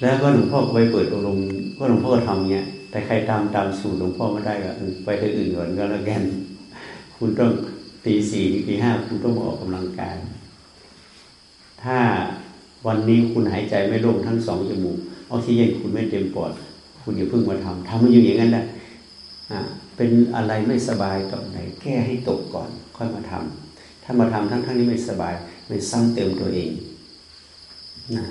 แล้วก็หลวงพ่อไปเปิดอบรมก็หลวงพ่อทำเนี้ย แต่ใครตามตามสูตรหลวงพ่อไม่ได้ก็ไปที่อื่นก่อนก็แล้วกันคุณต้องตีสี่ตีห้าคุณต้องออกกำลังกาย ถ้าวันนี้คุณหายใจไม่ลงทั้งสองจมูกออกซิเจนคุณไม่เต็มปอด คุณอย่าเพิ่งมาทำทำมันอยู่อย่างนั้นแหละเป็นอะไรไม่สบายตอนไหน แก้ให้ตกก่อน ค่อยมาทำถ้ามาทำทั้งทั้งนี้ไม่สบายไม่ซ้ำเติมตัวเองนะ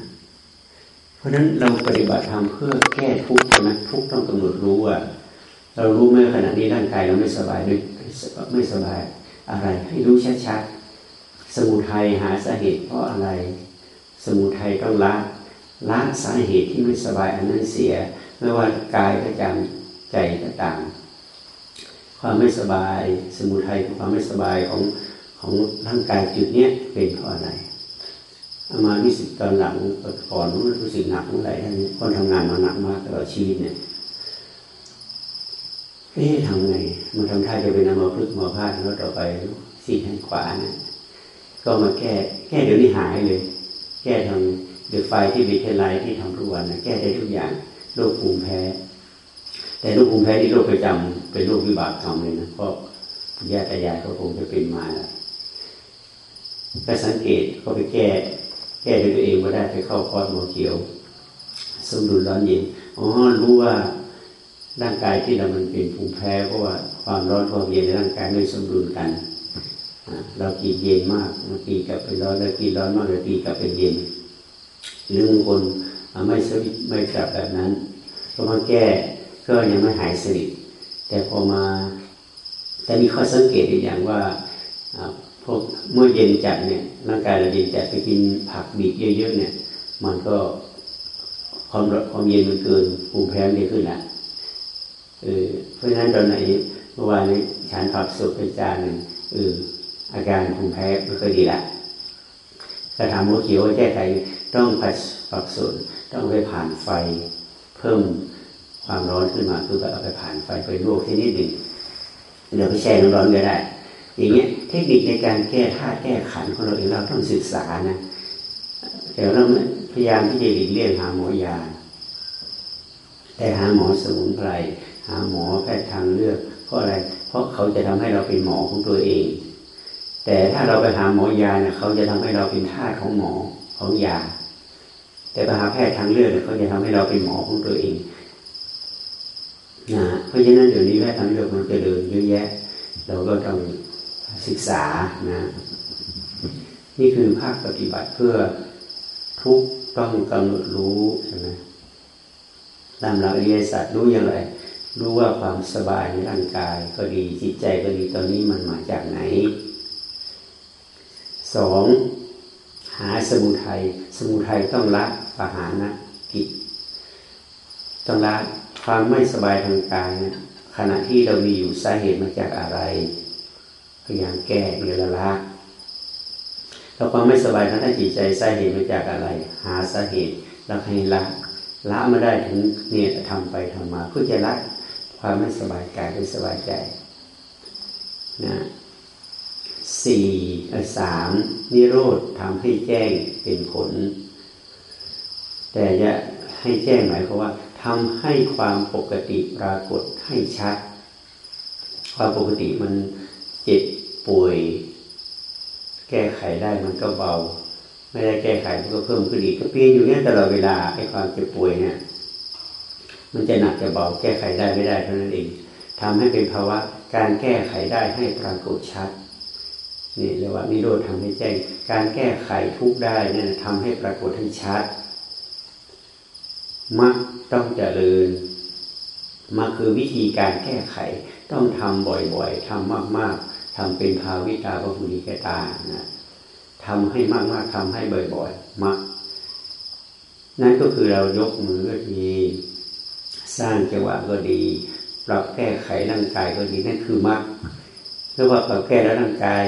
เพราะฉะนั้นเราปฏิบัติธรรมเพื่อแก้ทุกข์นะทุกข์ต้องกำหนดรู้ว่า เรารู้ไหมขณะนี้ร่างกายเราไม่สบายด้วยไม่สบายอะไรให้รู้ชัดๆสมุทัยหาสาเหตุเพราะอะไร สมุทัยต้องละละสาเหตุที่ไม่สบายอันนั้นเสีย ไม่ว่ากายก็จำใจก็ตามความไม่สบาย สมุทัยความไม่สบายของของร่างกายจุดเนี้ยเป็นเพราะอะไร มารู้สึกตอนหลังก่อนรู้สึกหนักเมื่อไหร่ท่านคนทำงานมาหนักมากตลอดชีวิตเนี่ยเอ๊ะทำไงมันทำท่าจะเป็นอมาพึกหมอพาดแล้วต่อไปสี่แขนขวานะก็มาแก้ แก้เดี๋ยวนี้หายเลย แก้ทำเดือดไฟที่วิทยาลัยที่ทำทุกวันนะแก้ได้ทุกอย่างโรคภูมิแพ้ แต่โรคภูมิแพ้ที่โรคประจำเป็นโรควิบากกรรมเลยนะเพราะญาติยายเขาคงจะเป็นมาแล้วก็สังเกตเขาไปแก้ แก้ด้วยตัวเองก็ได้ไปเข้าคอร์สหมอเขียวสมดุลร้อนเย็นอ๋อรู้ว่าร่างกายที่เรามันเป็นภูมิแพ้เพราะว่าความร้อนความเย็นในร่างกายไม่สมดุลกันเรากินเย็นมากบางทีกลับไปร้อนแล้วกินร้อนมากบางทีกลับเป็นเย็นหรือบางคนไม่สวิตไม่กลับแบบนั้น ก็มาแก้ก็ยังไม่หายสนิทแต่พอมาแต่มีข้อสังเกตอีกอย่างว่า พวกเมื่อเย็นจัดเนี่ยร่างกายเราเย็นจัดไปกินผักบีบเยอะๆเนี่ย มันก็ความความเย็นมันเกินภูมิแพ้ไม่ขึ้นละเออเพราะฉะนั้นตอนไหนเมื่อวานนี้ฉันผักสุกไปจานหนึ่งเอออาการภูมิแพ้ไม่ค่อยดีละกระทำหัวเขียวแก้ไขต้องผัดผักสุกต้องไปผ่านไฟเพิ่มความร้อนขึ้นมาคือแบบเอาไปผ่านไฟไปลวกที่นิดหนึ่งเดี๋ยวไปแช่น้ำร้อนก็ได้ อย่างเงี้ยเทคนิคในการแก้ธาแก้ขันของเราเองเราต้องศึกษานะแต่เราพยายามที่จะหลีกเลี่ยงหาหมอยา แต่หาหมอสมุนไพรหาหมอแพทย์ทางเลือกเพราะอะไร เพราะเขาจะทำให้เราเป็นหมอของตัวเอง แต่ถ้าเราไปหาหมอยาเนี่ยเขาจะทำให้เราเป็นทาสของหมอของยา แต่ไปหาแพทย์ทางเลือกเขาจะทำให้เราเป็นหมอของตัวเองนะเพราะฉะนั้นเดี๋ยวนี้แพทย์ทางเลือกมันจะเดินเยอะแยะ เราก็ต้อง ศึกษานะนี่คือภาคปฏิบัติเพื่อทุกต้องกำหนดรู้ใช่ไหมตามหลักอริยสัจรู้อย่างไร รู้ว่าความสบายในร่างกายก็ดีจิตใจก็ดีตอนนี้มันมาจากไหนสองหาสมุทัยสมุทัยต้องละปหานะกิจต้องละความไม่สบายทางกายนะขณะที่เรามีอยู่สาเหตุมาจากอะไร ยายามแก้เรือละถ้าความไม่สบายทางจิตใจสาเหตุมาจากอะไร หาสาเหตุแล้วให้ละละมาได้ถึงเนี่ยทำไปทำมาเพื่อจะละความไม่สบายกายเป็นสบายใจนะสี่สามนิโรธทำให้แจ้งเป็นผล แต่จะให้แจ้งหมายความว่าทำให้ความปกติปรากฏให้ชัด ความปกติมัน จ็บป่วย แก้ไขได้มันก็เบา ไม่ได้แก้ไขมันก็เพิ่มขึ้นอีกก็เปลี่ยนอยู่เนี้ยตลอดเวลาไอ้ความเจ็บป่วยเนี่ย มันจะหนักจะเบาแก้ไขได้ไม่ได้เท่านั้นเองทำให้เป็นภาวะการแก้ไขได้ให้ปรากฏชัดนี่เรียกว่านิโรธทำให้แจ้ง การแก้ไขทุกได้เนี่ยทำให้ปรากฏให้ชัดมักต้องเจริญมาคือวิธีการแก้ไขต้องทำบ่อยๆทำมากๆ ทำเป็นภาวิตาพระภูริกตานะทำให้มากๆทำให้บ่อยๆมักนั่นก็คือเรายกมือก็ดีสร้างจังหวะก็ดี ปรับแก้ไขร่างกายก็ดีนั่นคือมักเรียกว่าปรับแก้แล้วร่างกาย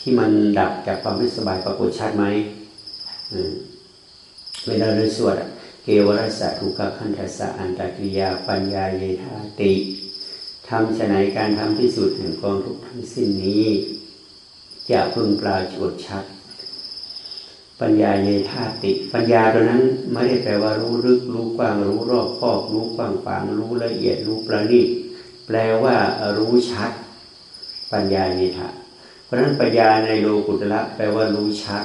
ที่มันดับจากความไม่สบายปรากฏชัดไหมเวลาเราสวดเกวรสะทุกขคันธสะอันตกิยา ปัญญาเยธาติ ทำฉนัยการทำที่สุดแห่งกองทุกทั้งสิ้นนี้จะพึงปราจดชัด ปัญญาเยธาติ ปัญญาตัวนั้นไม่ได้แปลว่ารู้ลึกรู้กว้างรู้รอบครอบรู้กว้างขวางรู้ละเอียดรู้ประณีตแปลว่ารู้ชัด ปัญญาเยธาเพราะนั้นปัญญาในโลกุตระแปลว่ารู้ชัด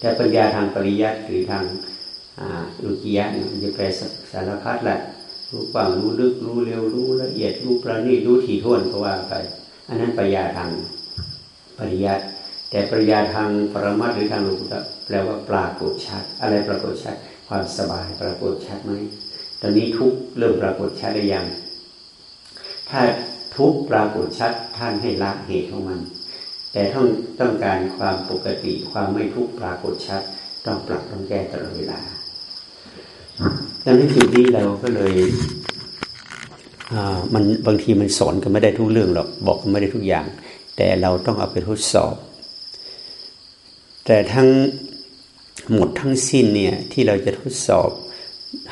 แต่ปัญญาทางปริยัติหรือทางอุกิยะมันจะแปลสารพัดแหละ รู้กว้างรู้ลึกรู้เร็วรู้ละเอียดรู้ประณีตรู้ถี่ถ้วนก็ว่าไป อันนั้นปัญญาทางปริยัติแต่ปริยาทางปรมัตหรือทางโลกุตแปลว่าปรากฏชัด อะไรปรากฏชัด ความสบายปรากฏชัดไหมตอนนี้ทุกเริ่มปรากฏชัดได้ยัง ถ้าทุกปรากฏชัดท่านให้ละเหตุของมัน แต่ต้องต้องการความปกติความไม่ทุกปรากฏชัด ต้องปรับต้องแก้ตลอดเวลา ดังนั้นจุดนี้เราก็เลยมันบางทีมันสอนกันไม่ได้ทุกเรื่องหรอกบอกกันไม่ได้ทุกอย่าง แต่เราต้องเอาไปทดสอบ แต่ทั้งหมดทั้งสิ้นเนี่ยที่เราจะทดสอบ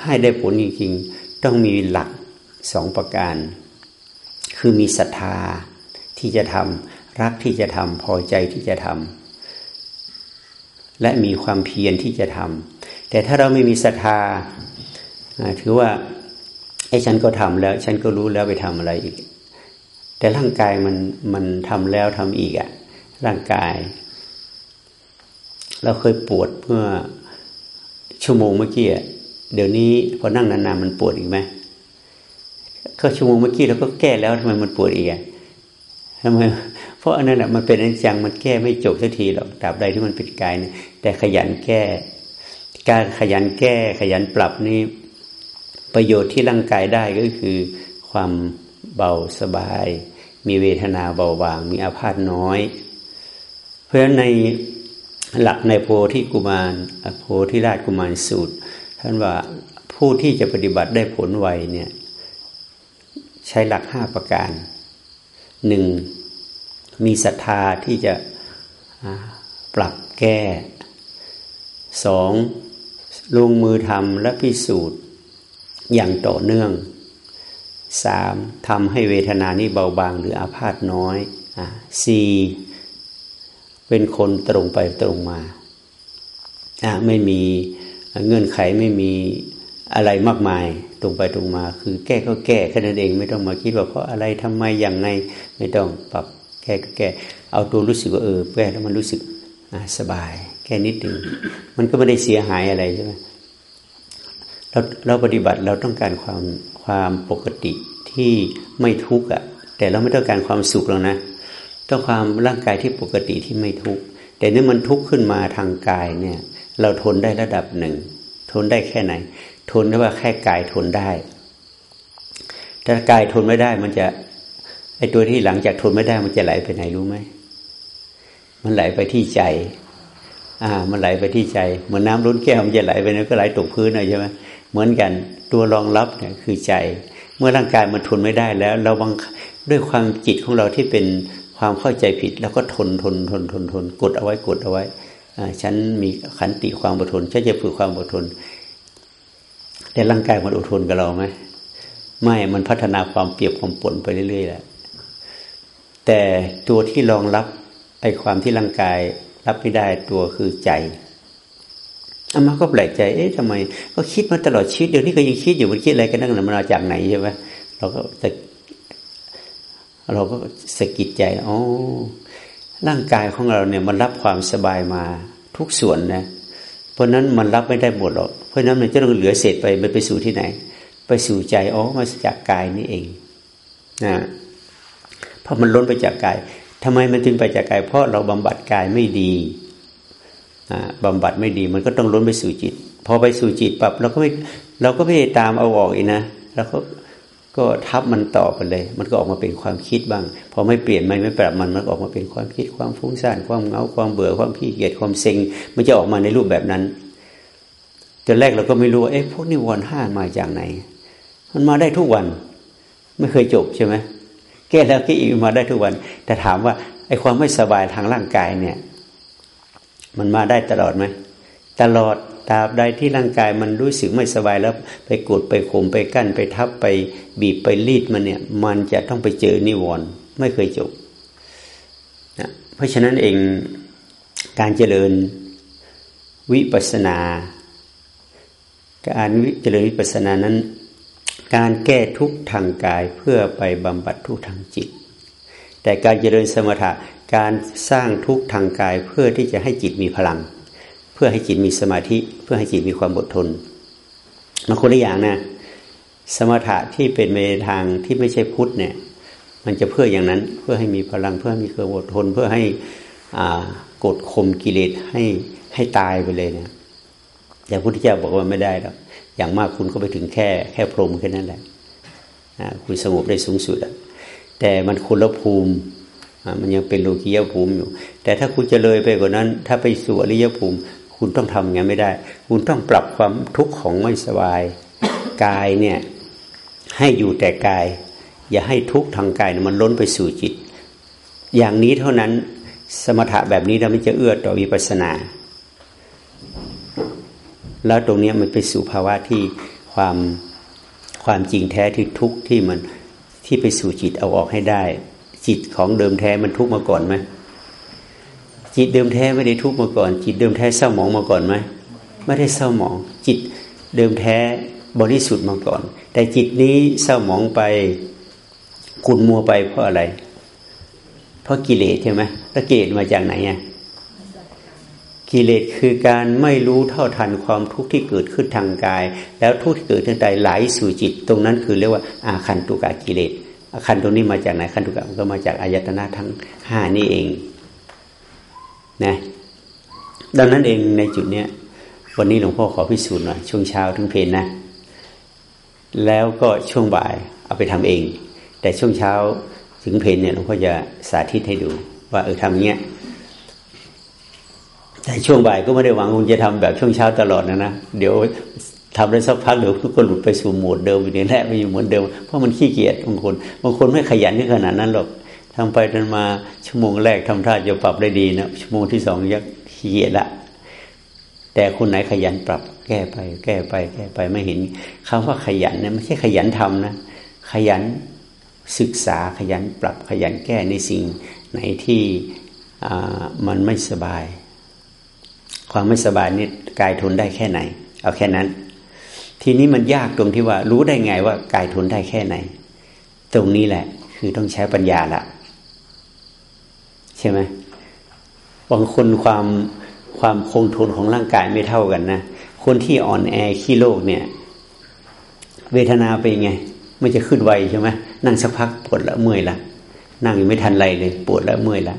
ให้ได้ผลจริงๆต้องมีหลักสองประการ คือมีศรัทธาที่จะทำรักที่จะทำพอใจที่จะทำและมีความเพียรที่จะทำ แต่ถ้าเราไม่มีศรัทธาถือว่าไอ้ฉันก็ทำแล้ว ฉันก็รู้แล้วไปทำอะไรอีก แต่ร่างกายมันมันทำแล้วทำอีกอะร่างกาย เราเคยปวดเมื่อชั่วโมงเมื่อกี้เดี๋ยวนี้พอนั่งนานๆมันปวดอีกไหมก็ชั่วโมงเมื่อกี้เราก็แก้แล้วทำไมมันปวดอีกอะทำไมเพราะอันนั้นแหละมันเป็นอันจจังมันแก้ไม่จบสักทีหรอกตราบใดที่มันเป็นกายเนี่ยแต่ขยันแก้ การขยันแก้ขยันปรับนี่ประโยชน์ที่ร่างกายได้ก็คือความเบาสบาย มีเวทนาเบาบาง มีอาพาธน้อย เพราะฉะนั้นในหลักในโพธิกุมารโพธิราชกุมารสูตร ท่านว่าผู้ที่จะปฏิบัติได้ผลไวเนี่ยใช้หลักห้าประการหนึ่งมีศรัทธาที่จะปรับแก้สอง ลงมือทำและพิสูจน์อย่างต่อเนื่องสามทำให้เวทนานี้เบาบางหรืออาพาธน้อยสี่เป็นคนตรงไปตรงมา ไม่มีเงื่อนไขไม่มีอะไรมากมายตรงไปตรงมา คือแก้ก็แก้แค่นั้นเองไม่ต้องมาคิดว่าเพราะอะไรทำไมอย่างไงไม่ต้องปรับแก้ก็แก้ เอาตัวรู้สึกว่าเออแก้แล้วมันรู้สึกสบาย ค่นิดหนึ่งมันก็ไม่ได้เสียหายอะไรใช่ไหมเราเราปฏิบัติเราต้องการความความปกติที่ไม่ทุกข์อะ แต่เราไม่ต้องการความสุขหรอกนะต้องความร่างกายที่ปกติที่ไม่ทุกข์แต่นี่มันทุกข์ขึ้นมาทางกายเนี่ย เราทนได้ระดับหนึ่งทนได้แค่ไหน ทนได้ว่าแค่กายทนได้ถ้ากายทนไม่ได้มันจะไอตัวที่หลังจากทนไม่ได้มันจะไหลไปไหนรู้ไหมมันไหลไปที่ใจ อ่า มันไหลไปที่ใจ เหมือนน้าล้นแก้วมันจะไหลไปนั้นก็ไหลตกพื้นเลยใช่ไหมเหมือนกันตัวรองรับเนี่ยคือใจ เมื่อร่างกายมันทนไม่ได้แล้ว เราบังด้วยความจิตของเราที่เป็นความเข้าใจผิด แล้วก็ทนทนทนทนทนกดเอาไว้กดเอาไว้ฉันมีขันติความอดทนฉันจะฝึกความอดทน แต่ร่างกายมันอดทนกับเราไหมไม่มันพัฒนาความเปรียบความปนไปเรื่อยๆแหละแต่ตัวที่รองรับไอ้ความที่ร่างกาย รับไม่ได้ตัวคือใจอามาก็แปลกใจ เอ๊ะทำไม ก็คิดมาตลอดชีวิตเดี๋ยวนี้ก็ยังคิดอยู่มันคิดอะไรกันนั่งมันมาจากไหนใช่ไหมเราก็แต่เราก็สะกิดใจอ๋อร่างกายของเราเนี่ยมันรับความสบายมาทุกส่วนนะ เพราะนั้นมันรับไม่ได้หมดหรอก เพราะนั้นมันจะต้องเหลือเศษไปมันไปสู่ที่ไหน ไปสู่ใจอ๋อมาจากกายนี่เองนะเพราะมันล้นไปจากกาย ทำไมมันจึงไปจากกาย เพราะเราบำบัดกายไม่ดีบำบัดไม่ดี มันก็ต้องล้นไปสู่จิต พอไปสู่จิตปรับเราก็ไม่เราก็ไม่ตามเอาออกอีกนะแล้วก็ก็ทับมันต่อไปเลย มันก็ออกมาเป็นความคิดบ้าง พอไม่เปลี่ยนไม่ไม่ปรับมันมันออกมาเป็นความคิดความฟุ้งซ่านความเงาความเบื่อความขี้เกียจความเซ็ง มันจะออกมาในรูปแบบนั้นตอนแรกเราก็ไม่รู้เอ๊ะพวกนิวรณ์ห้ามาจากไหน มันมาได้ทุกวัน ไม่เคยจบใช่ไหม แก้แล้วแก้อีกมาได้ทุกวัน แต่ถามว่าไอ้ความไม่สบายทางร่างกายเนี่ย มันมาได้ตลอดไหมตลอดตราบใดที่ร่างกายมันรู้สึกไม่สบายแล้ว ไปกดไปข่มไปกั้นไปทับไปบีบไปรีดมันเนี่ย มันจะต้องไปเจอนิวรณ์ไม่เคยจบนะเพราะฉะนั้นเองการเจริญวิปัสนา การเจริญวิปัสสนานั้น การแก้ทุกข์ทางกายเพื่อไปบำบัดทุกข์ทางจิต แต่การเจริญสมถะการสร้างทุกข์ทางกายเพื่อที่จะให้จิตมีพลัง เพื่อให้จิตมีสมาธิ เพื่อให้จิตมีความอดทนมันคนละอย่างนะสมถะที่เป็นในทางที่ไม่ใช่พุทธเนี่ย มันจะเพื่ออย่างนั้นเพื่อให้มีพลังเพื่อมีความอดทน เพื่อให้กดข่มกิเลสให้ให้ตายไปเลยเนะแต่พุทธเจ้าบอกว่าไม่ได้หรอก อย่างมากคุณก็ไปถึงแค่แค่พรมแค่นั้นแหละคุณสงบได้สูงสุดแต่มันคุณละภูมิมันยังเป็นโลกียภูมิอยู่ แต่ถ้าคุณจะเลยไปกว่านั้น ถ้าไปสู่อริยภูมิ คุณต้องทำอย่างไม่ได้ คุณต้องปรับความทุกข์ของไม่สบายกายเนี่ยให้อยู่แต่กาย อย่าให้ทุกข์ทางกายมันล้นไปสู่จิต อย่างนี้เท่านั้นสมถะแบบนี้เราไม่จะเอื้อต่อวิปัสสนา แล้วตรงนี้มันไปสู่ภาวะที่ความความจริงแท้ที่ทุกข์ที่มันที่ไปสู่จิตเอาออกให้ได้ จิตของเดิมแท้มันทุกข์มาก่อนไหมจิตเดิมแท้ไม่ได้ทุกข์มาก่อน จิตเดิมแท้เศร้าหมองมาก่อนไหมไม่ได้เศร้าหมอง จิตเดิมแท้บริสุทธิ์มาก่อน แต่จิตนี้เศร้าหมองไปขุนมัวไปเพราะอะไร เพราะกิเลสใช่ไหมแล้วกิเลสมาจากไหนอะ กิเลสคือการไม่รู้เท่าทันความทุกข์ที่เกิดขึ้นทางกาย แล้วทุกข์ที่เกิดทางใจไหลสู่จิต ตรงนั้นคือเรียกว่าอาคันตุกะกิเลสอาคันตรงนี้มาจากไหนคันตุกะมันก็มาจากอายตนะทั้งห้านี่เองนะดังนั้นเองในจุดเนี้ยวันนี้หลวงพ่อขอพิสูจน์หน่อยช่วงเช้าถึงเพลนนะ แล้วก็ช่วงบ่ายเอาไปทำเอง แต่ช่วงเช้าถึงเพลนเนี่ยหลวงพ่อจะสาธิตให้ดู ว่าเออทำเงี้ย แต่ช่วงบ่ายก็ไม่ได้หวังคุณจะทำแบบช่วงเช้าตลอดนะนะเดี๋ยวทำได้สักพักเดี๋ยวก็หลุดไปสู่โหมดเดิมอยู่นี่แหละไปอยู่เหมือนเดิมเพราะมันขี้เกียจบางคนบางคนไม่ขยันถึงขนาดนั้นหรอกทำไปจนมาชั่วโมงแรกทำท่าจะปรับได้ดีนะชั่วโมงที่สองยักขี้เกียจละแต่คนไหนขยันปรับ แก้ไป แก้ไป แก้ไปไม่เห็นคำว่าขยันเนี่ยไม่ใช่ขยันทำนะ ขยันศึกษาขยันปรับขยันแก้ในสิ่งไหนที่มันไม่สบาย ความไม่สบายนี่กายทนได้แค่ไหน เอาแค่นั้น ทีนี้มันยากตรงที่ว่า รู้ได้ไงว่ากายทนได้แค่ไหน ตรงนี้แหละ คือต้องใช้ปัญญาละใช่ไหมบางคนความความคงทนของร่างกายไม่เท่ากันนะคนที่อ่อนแอขี้โรคเนี่ย เวทนาเป็นไงมันจะขึ้นไวใช่ไหมนั่งสักพักปวดแล้วเมื่อยละนั่งยังไม่ทันไรเลย ปวดแล้วเมื่อยละ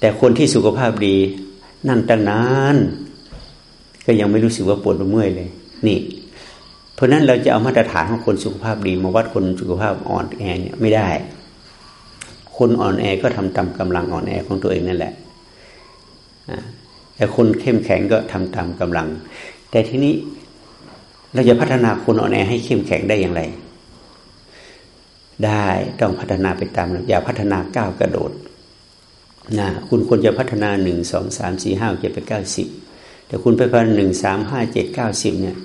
แต่คนที่สุขภาพดี นั่งตั้งนาน ก็ยังไม่รู้สึกว่าปวดเมื่อยเลย นี่ เพราะนั้นเราจะเอามาตรฐานของคนสุขภาพดี มาวัดคนสุขภาพอ่อนแอเนี่ยไม่ได้ คนอ่อนแอก็ทำตามกำลังอ่อนแอของตัวเองนั่นแหละแต่คนเข้มแข็งก็ทำตามกำลัง แต่ทีนี้เราจะพัฒนาคนอ่อนแอให้เข้มแข็งได้อย่างไร ได้ต้องพัฒนาไปตามอย่าพัฒนาก้าวกระโดด นะคุณควรจะพัฒนาหนึ่งสองสามสี่ห้าเจ็ดไปเก้าสิบแต่คุณไปพันหนึ่งสามห้าเจ็ดเก้าสิบเนี่ย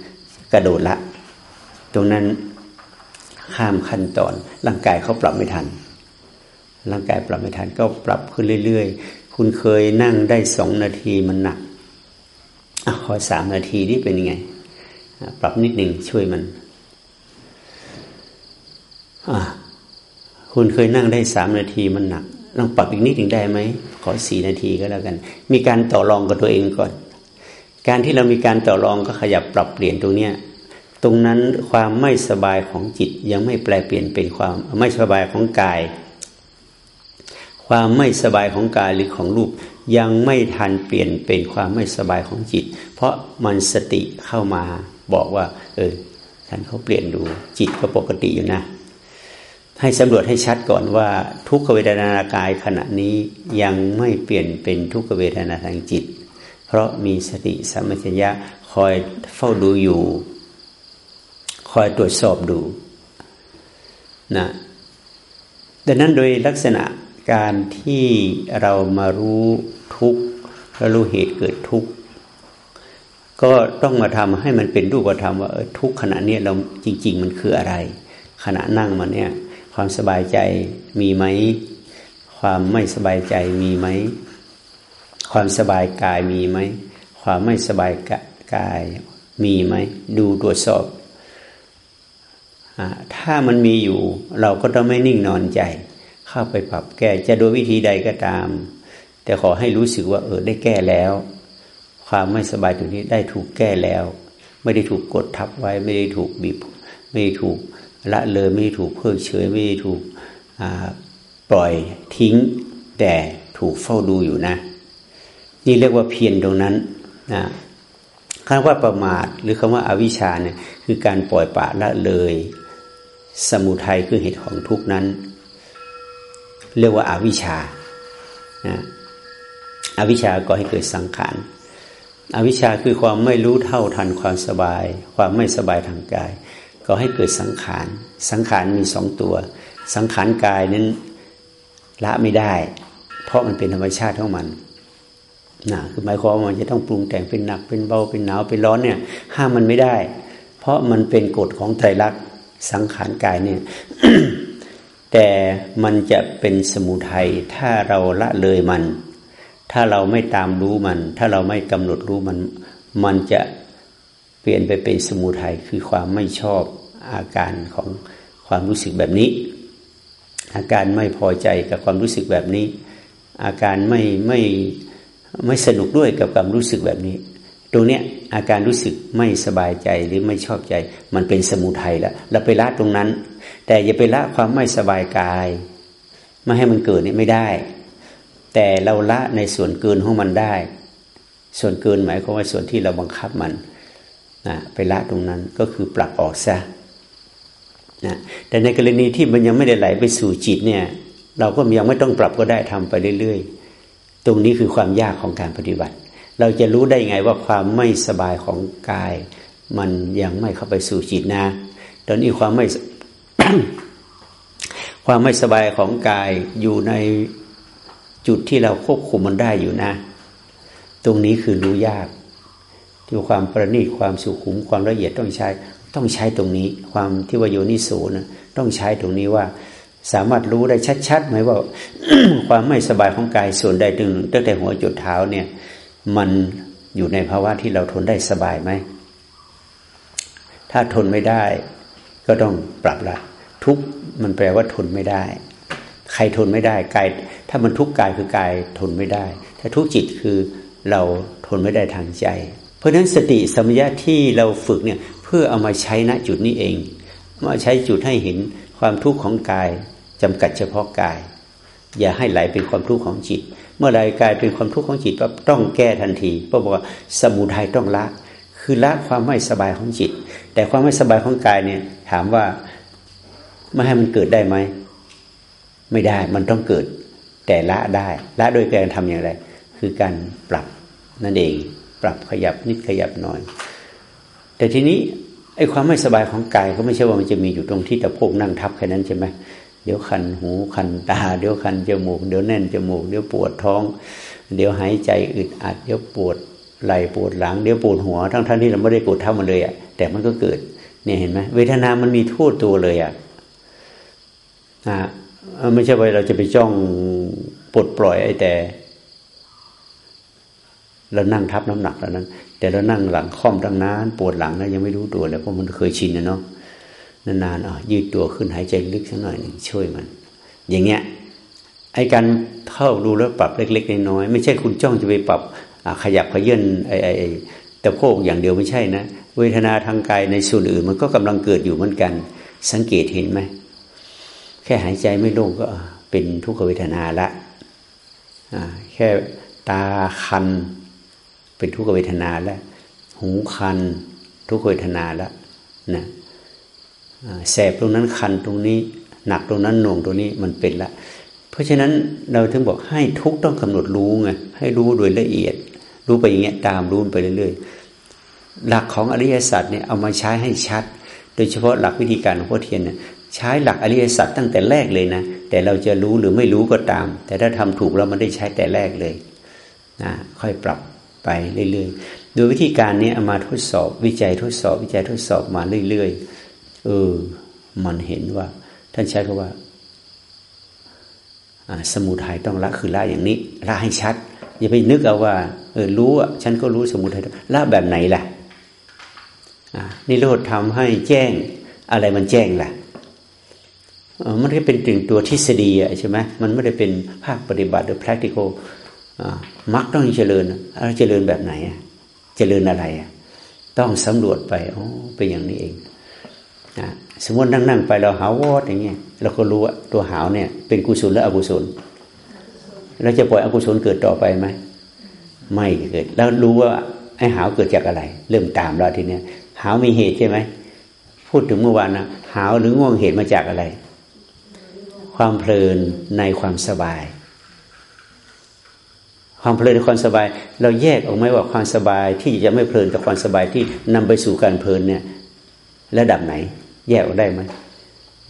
กระโดดละ ตรงนั้นข้ามขั้นตอน ร่างกายเขาปรับไม่ทัน ร่างกายปรับไม่ทันก็ปรับขึ้นเรื่อยๆ คุณเคยนั่งได้สองนาทีมันหนักอขอสามนาทีนี่เป็นยังไง ปรับนิดหนึ่งช่วยมันคุณเคยนั่งได้สามนาทีมันหนัก ลองปรับอีกนิดหนึ่งได้ไหม ขอสี่นาทีก็แล้วกัน มีการต่อรองกับตัวเองก่อน การที่เรามีการต่อรองก็ขยับปรับเปลี่ยนตรงเนี้ยตรงนั้นความไม่สบายของจิตยังไม่แปลเปลี่ยนเป็นความไม่สบายของกาย ความไม่สบายของกายหรือของรูปยังไม่ทันเปลี่ยนเป็นความไม่สบายของจิต เพราะมันสติเข้ามาบอกว่า เออท่านเขาเปลี่ยนดูจิตก็ปกติอยู่นะ ให้สำรวจให้ชัดก่อนว่าทุกขเวทนากายขณะนี้ยังไม่เปลี่ยนเป็นทุกขเวทนาทางจิต เพราะมีสติสัมปชัญญะคอยเฝ้าดูอยู่ คอยตรวจสอบดูนะดังนั้นโดยลักษณะการที่เรามารู้ทุกข์และรู้เหตุเกิดทุกข์ก็ต้องมาทำให้มันเป็นรูปธรรมว่าทุกขณะนี้เราจริง ๆ มันคืออะไร ขณะนั่งมาเนี่ย ความสบายใจมีไหม ความไม่สบายใจมีไหม ความสบายกายมีไหม ความไม่สบายกายมีไหม ดูตรวจสอบอถ้ามันมีอยู่ เราก็ต้องไม่นิ่งนอนใจ เข้าไปปรับแก้จะโดยวิธีใดก็ตาม แต่ขอให้รู้สึกว่าเออได้แก้แล้ว ความไม่สบายตรงนี้ได้ถูกแก้แล้ว ไม่ได้ถูกกดทับไว้ ไม่ได้ถูกบีบไม่ได้ถูก ละเลยไม่ถูกเพิกเฉยไม่ถูกปล่อยทิ้ง แต่ถูกเฝ้าดูอยู่นะ นี่เรียกว่าเพียรตรงนั้นนะคำว่าประมาทหรือคำว่าอาวิชชาเนี่ยคือการปล่อยปะละเลย สมุทัยคือเหตุของทุกนั้น เรียกว่าอาวิชชานะอวิชชาก็ให้เกิดสังขารอวิชชาคือความไม่รู้เท่าทันความสบาย ความไม่สบายทางกาย ก็ให้เกิดสังขาร สังขารมีสองตัว สังขารกายนั้นละไม่ได้ เพราะมันเป็นธรรมชาติของมันนะคือหมายความว่ามันจะต้องปรุงแต่งเป็นหนักเป็นเบาเป็นหนาวเป็นร้อนเนี่ย ห้ามมันไม่ได้ เพราะมันเป็นกฎของไตรลักษณ์สังขารกายเนี่ย แต่มันจะเป็นสมุทัยถ้าเราละเลยมัน ถ้าเราไม่ตามรู้มัน ถ้าเราไม่กำหนดรู้มัน มันจะ เปลี่ยนไปเป็นสมุทัยคือความไม่ชอบอาการของความรู้สึกแบบนี้ อาการไม่พอใจกับความรู้สึกแบบนี้ อาการไม่ไม่ไม่สนุกด้วยกับความรู้สึกแบบนี้ ตรงเนี้ยอาการรู้สึกไม่สบายใจหรือไม่ชอบใจ มันเป็นสมุทัยแล้วเราไปละตรงนั้น แต่อย่าไปละความไม่สบายกาย ไม่ให้มันเกิดนี่ไม่ได้ แต่เราละในส่วนเกินของมันได้ ส่วนเกินหมายความว่าส่วนที่เราบังคับมัน นะไปละตรงนั้นก็คือปรับออกซะนะแต่ในกรณีที่มันยังไม่ได้ไหลไปสู่จิตเนี่ย เราก็ยังไม่ต้องปรับก็ได้ทำไปเรื่อยๆ ตรงนี้คือความยากของการปฏิบัติ เราจะรู้ได้ไงว่าความไม่สบายของกาย มันยังไม่เข้าไปสู่จิตนะ ตอนนี้ความไม่ความไม่สบายของกายอยู่ในจุดที่เราควบคุมมันได้อยู่นะ ตรงนี้คือรู้ยาก ที่ความประณีตความสุขุมความละเอียดต้องใช้ต้องใช้ตรงนี้ ความที่ว่าโยนิโสนะต้องใช้ตรงนี้ว่า สามารถรู้ได้ชัดๆไหมว่า ความไม่สบายของกายส่วนใดหนึ่งตั้งแต่หัวจุดเท้าเนี่ย มันอยู่ในภาวะที่เราทนได้สบายไหมถ้าทนไม่ได้ ก็ต้องปรับละทุกมันแปลว่าทนไม่ได้ ใครทนไม่ได้กายถ้ามันทุกข์กายคือกายทนไม่ได้ ถ้าทุกจิตคือเราทนไม่ได้ทางใจ ราะฉะนั้นสติสมัญญาที่เราฝึกเนี่ยเพื่อเอามาใช้ณจุดนี้เอง มาใช้จุดให้เห็นความทุกข์ของกายจำกัดเฉพาะกาย อย่าให้ไหลเป็นความทุกข์ของจิต เมื่อไรกายเป็นความทุกข์ของจิตก็ต้องแก้ทันทีเพราะบอกว่าสมุทัยต้องละ คือละความไม่สบายของจิต แต่ความไม่สบายของกายเนี่ยถามว่าไม่ให้มันเกิดได้ไหมไม่ได้มันต้องเกิด แต่ละได้ละโดยการทำอย่างไร คือการปรับนั่นเอง ปรับขยับนิดขยับหน่อย แต่ทีนี้ไอ้ความไม่สบายของกายก็ไม่ใช่ว่ามันจะมีอยู่ตรงที่ตะโพกนั่งทับแค่นั้นใช่ไหมเดี๋ยวคันหูคันตา เดี๋ยวคันจมูก เดี๋ยวแน่นจมูก เดี๋ยวปวดท้อง เดี๋ยวหายใจอึดอัด เดี๋ยวปวดไหล่ปวดหลัง เดี๋ยวปวดหัว ทั้งท่านที่เราไม่ได้ปวดเท่ามันเลยอะ แต่มันก็เกิด เนี่ยเห็นไหมเวทนามันมีทั่วตัวเลยอะอ่าไม่ใช่ว่าเราจะไปจ้องปลดปล่อยไอ้แต่ เรานั่งทับน้ำหนักแล้วนั้น แต่เรานั่งหลังค่อมตั้งนาน ปวดหลังแล้วยังไม่รู้ตัวเลยเพราะมันเคยชินนะเนาะนานๆอะยืดตัวขึ้นหายใจลึกสักหน่อยหนึ่งช่วยมัน อย่างเงี้ยไอ้การเข้าดูแล้วปรับเล็ก ๆ น้อยๆไม่ใช่คุณจ้องจะไปปรับขยับขยื่นไอ้ไอ้ตะโพกอย่างเดียวไม่ใช่นะ เวทนาทางกายในส่วนอื่น มันก็กำลังเกิดอยู่เหมือนกัน สังเกตเห็นไหมแค่หายใจไม่โล่งก็เป็นทุกขเวทนาละแค่ตาคัน เป็นทุกขเวทนาแล้ว หูคัน ทุกขเวทนาแล้วนะแสบตรงนั้นคันตรงนี้ หนักตรงนั้นหน่วงตรงนี้มันเป็นละ เพราะฉะนั้นเราถึงบอกให้ทุกต้องกำหนดรู้ไงให้รู้โดยละเอียด รู้ไปอย่างเงี้ยตามรู้ไปเรื่อยๆ หลักของอริยสัจเนี่ยเอามาใช้ให้ชัด โดยเฉพาะหลักวิธีการของพ่อเทียนเนี่ยใช้หลักอริยสัจตั้งแต่แรกเลยนะ แต่เราจะรู้หรือไม่รู้ก็ตาม แต่ถ้าทำถูกแล้วมันได้ใช้แต่แรกเลยนะค่อยปรับ ไปเรื่อยๆ โดยวิธีการนี้เอามาทดสอบ วิจัยทดสอบ วิจัยทดสอบมาเรื่อยๆ เออ มันเห็นว่า ท่านใช้คำว่า สมุทัยต้องละคือละอย่างนี้ละให้ชัด อย่าไปนึกเอาว่า เออรู้อะฉันก็รู้สมุทัยละแบบไหนล่ะนิโรธทำให้แจ้งอะไรมันแจ้งล่ะมันไม่เป็นถึงตัวทฤษฎีอะใช่ไหมมันไม่ได้เป็นภาคปฏิบัติหรือ practical มักต้องเจริญเจริญแบบไหนเจริญอะไร ต้องสำรวจไปอ๋อเป็นอย่างนี้เองสมมตินั่งนั่งไปเราหาวอดอย่างเงี้ยเราก็รู้ว่าตัวหาวเนี่ย เป็นกุศลหรืออกุศลเราจะปล่อยอกุศลเกิดต่อไปไหมไม่เกิด แล้วรู้ว่าไอ้หาวเกิดจากอะไร เริ่มตามเราทีเนี้ยหาวมีเหตุใช่ไหมพูดถึงเมื่อวานนะหาวหรือง่วงเหตุมาจากอะไร ความเพลินในความสบาย ความเพลินความสบาย เราแยกออกไหมว่าความสบายที่จะไม่เพลินกับความสบายที่นำไปสู่การเพลินเนี่ยระดับไหน แยกออกได้ไหม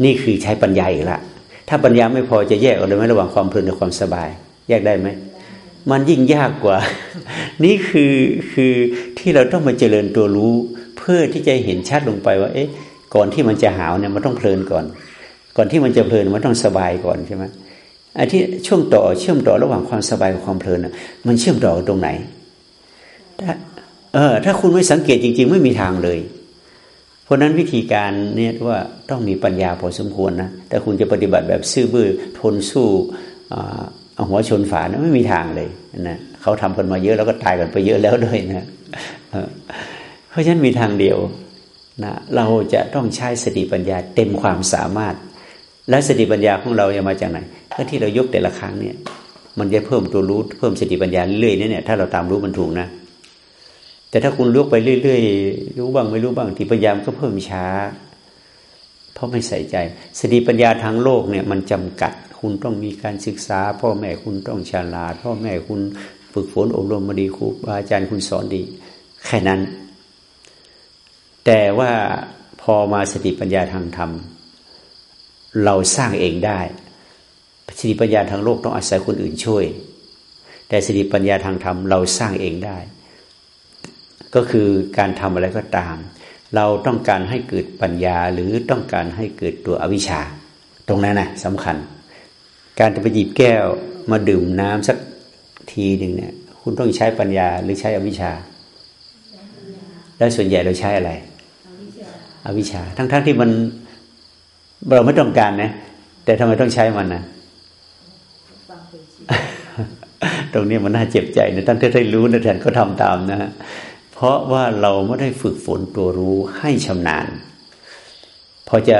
นี่คือใช้ปัญญาอีกละถ้าปัญญาไม่พอจะแยกออกได้ไหมระหว่างความเพลินกับความสบาย แยกได้ไหมมันยิ่งยากกว่า นี่คือคือที่เราต้องมาเจริญตัวรู้ เพื่อที่จะเห็นชัดลงไปว่า เอ๊ะ ก่อนที่มันจะหาวเนี่ยมันต้องเพลินก่อน ก่อนที่มันจะเพลินมันต้องสบายก่อนใช่ไหม ไอ้ที่ช่วงต่อเชื่อมต่อระหว่างความสบายกับความเพลินอะมันเชื่อมต่อตรงไหนถ้าเออถ้าคุณไม่สังเกตจริง ๆ ไม่มีทางเลย เพราะนั้นวิธีการเนี่ยว่าต้องมีปัญญาพอสมควรนะแต่คุณจะปฏิบัติแบบซื่อบื้อทนสู้เอาหัวชนฝานะไม่มีทางเลยนะเขาทำกันมาเยอะแล้วก็ตายกันไปเยอะแล้วด้วยนะเพราะฉะนั้นมีทางเดียวนะเราจะต้องใช้สติปัญญาเต็มความสามารถ และสติปัญญาของเราจะมาจากไหน ก็ที่เรายกแต่ละครั้งเนี่ย มันจะเพิ่มตัวรู้เพิ่มสติปัญญาเรื่อยๆเนี่ยถ้าเราตามรู้มันถูกนะ แต่ถ้าคุณลุกไปเรื่อยๆรู้บ้างไม่รู้บ้างที่ปัญญามก็เพิ่มช้า เพราะไม่ใส่ใจ สติปัญญาทางโลกเนี่ยมันจำกัด คุณต้องมีการศึกษา พ่อแม่คุณต้องฉลาด พ่อแม่คุณฝึกฝนอบรมมาดีครูอาจารย์คุณสอนดี แค่นั้น แต่ว่าพอมาสติปัญญาทางธรรม เราสร้างเองได้ สติปัญญาทางโลกต้องอาศัยคนอื่นช่วย แต่สติปัญญาทางธรรมเราสร้างเองได้ ก็คือการทำอะไรก็ตาม เราต้องการให้เกิดปัญญาหรือต้องการให้เกิดตัวอวิชชา ตรงนั้นนะสำคัญ การจะไปหยิบแก้วมาดื่มน้ำสักทีหนึ่งเนี่ยคุณต้องใช้ปัญญาหรือใช้อวิชชา แล้วส่วนใหญ่เราใช้อะไร อวิชชา ทั้งๆทที่มันเราไม่ต้องการนะ แต่ทำไมต้องใช้มันนะ ตรงนี้มันน่าเจ็บใจนะตั้งแต่ได้รู้นะแทนก็ทำตามนะฮะเพราะว่าเราไม่ได้ฝึกฝนตัวรู้ให้ชำนาญ พอจะ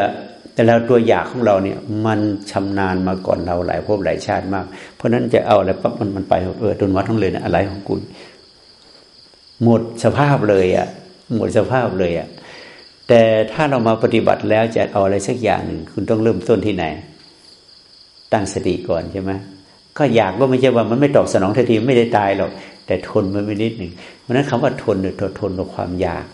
แต่แล้วตัวอยากของเราเนี่ย มันชำนาญมาก่อนเราหลายภพหลายชาติมาก เพราะนั้นจะเอาอะไรปั๊บมันมันไปเออตนวัดทั้งเลยนะอะไรของคุณหมดสภาพเลยอะ่ะ หมดสภาพเลยอะ่ะแต่ถ้าเรามาปฏิบัติแล้วจะเอาอะไรสักอย่างหนึ่งคุณต้องเริ่มต้นที่ไหน ตั้งสติก่อนใช่ไหม ก็อยากก็ไม่ใช่ว่ามันไม่ตอบสนองทันทีไม่ได้ตายหรอก แต่ทนมันไม่นิดหนึ่งเพราะนั้นคำว่าทนเนี่ยทนกับความอยาก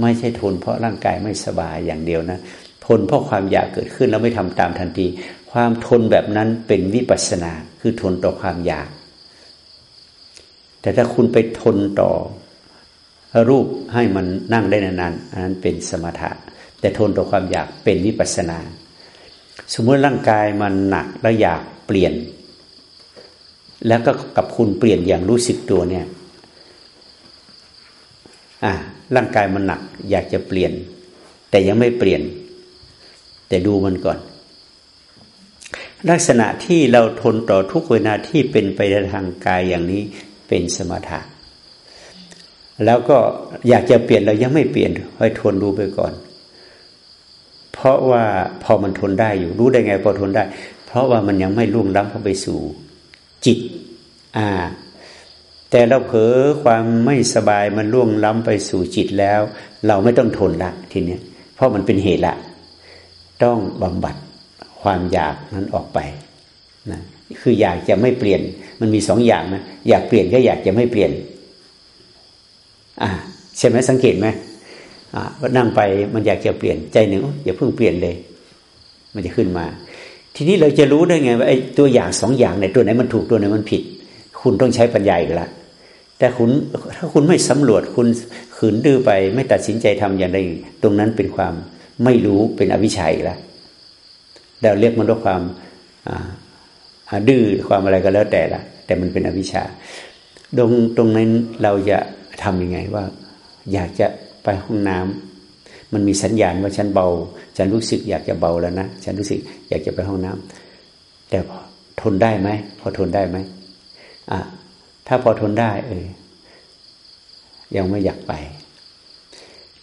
ไม่ใช่ทนเพราะร่างกายไม่สบายอย่างเดียวนะ ทนเพราะความอยากเกิดขึ้นแล้วไม่ทำตามทันที ความทนแบบนั้นเป็นวิปัสนาคือทนต่อความอยาก แต่ถ้าคุณไปทนต่อรูปให้มันนั่งได้นานๆอันนั้นเป็นสมถะ แต่ทนต่อความอยากเป็นวิปัสนา สมมติร่างกายมันหนักแล้วอยากเปลี่ยน แล้วก็กับคุณเปลี่ยนอย่างรู้สึกตัวเนี่ยอะร่างกายมันหนัก อยากจะเปลี่ยน แต่ยังไม่เปลี่ยน แต่ดูมันก่อน ลักษณะที่เราทนต่อทุกเวลาที่เป็นไปในทางกายอย่างนี้เป็นสมถะแล้วก็อยากจะเปลี่ยนเรายังไม่เปลี่ยนให้ทนดูไปก่อน เพราะว่าพอมันทนได้อยู่รู้ได้ไงพอทนได้ เพราะว่ามันยังไม่ล่วงล้ำเข้าไปสู่ จิต อ่า แต่เราเผลอความไม่สบายมันล่วงล้ำไปสู่จิตแล้ว เราไม่ต้องทนละทีเนี้ยเพราะมันเป็นเหตุละ ต้องบำบัดความอยากนั้นออกไปนะคืออยากจะไม่เปลี่ยน มันมีสองอย่างนะอยากเปลี่ยนก็อยากจะไม่เปลี่ยน อ่าใช่ไหมสังเกตไหมอ่าว่านั่งไปมันอยากจะเปลี่ยนใจหนึ่งอย่าเพิ่งเปลี่ยนเลย มันจะขึ้นมา ทีนี้เราจะรู้ได้ไงว่าไอ้ตัวอย่างสองอย่างในตัวไหนมันถูกตัวไหนมันผิด คุณต้องใช้ปัญญาอีกละแต่คุณถ้าคุณไม่สำรวจคุณขืนดื้อไป ไม่ตัดสินใจทำอย่างใดตรงนั้นเป็นความไม่รู้เป็นอวิชัยแล้วเราเรียกมันด้วยความดื้อความอะไรก็แล้วแต่ละ แต่มันเป็นอวิชชาตรงตรงนั้นเราจะทำยังไงว่า อยากจะไปห้องน้ำมันมีสัญญาณว่าฉันเบา ฉันรู้สึกอยากจะเบาแล้วนะฉันรู้สึกอยากจะไปห้องน้ำแต่ทนได้ไหมพอทนได้ไหมอะถ้าพอทนได้ เออยังไม่อยากไป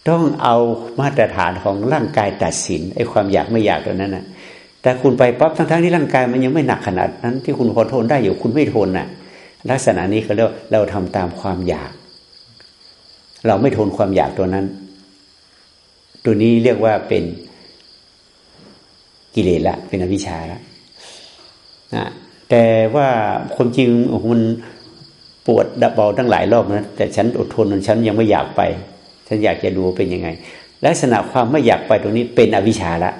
ต้องเอามาตรฐานของร่างกายตัดสินไอ้ความอยากไม่อยากตัวนั้นนะแต่คุณไปปั๊บทั้งๆที่ร่างกายมันยังไม่หนักขนาดนั้น ที่คุณพอทนได้อยู่คุณไม่ทนน่ะ ลักษณะนี้เขาเรียกเราทำตามความอยาก เราไม่ทนความอยากตัวนั้น ตัวนี้เรียกว่าเป็น กิเลสละ เป็นอวิชชาละนะแต่ว่าคนจริงมันปวดดับเบาทั้งหลายรอบนะแต่ฉันอดทนฉันยังไม่อยากไป ฉันอยากจะดูเป็นยังไง ลักษณะความไม่อยากไปตรงนี้เป็นอวิชชาละ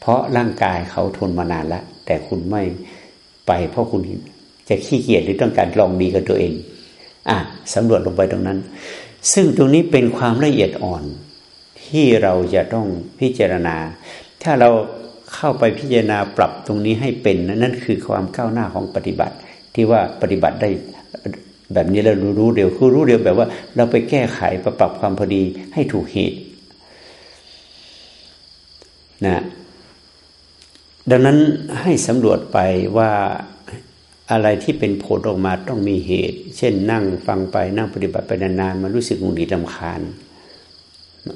เพราะร่างกายเขาทนมานานแล้วแต่คุณไม่ไป เพราะคุณจะขี้เกียจหรือต้องการลองดีกับตัวเอง อะสำรวจลงไปตรงนั้น ซึ่งตรงนี้เป็นความละเอียดอ่อนที่เราจะต้องพิจารณา ถ้าเรา เข้าไปพิจารณาปรับตรงนี้ให้เป็นนั่นคือความก้าวหน้าของปฏิบัติ ที่ว่าปฏิบัติได้แบบนี้เรารู้เร็วคือรู้เร็วแบบว่า เราไปแก้ไขปรับความพอดีให้ถูกเหตุนะดังนั้นให้สำรวจไปว่าอะไรที่เป็นผลออกมาต้องมีเหตุ เช่นนั่งฟังไปนั่งปฏิบัติไปนานๆมันรู้สึกงุนงิดลำคาญ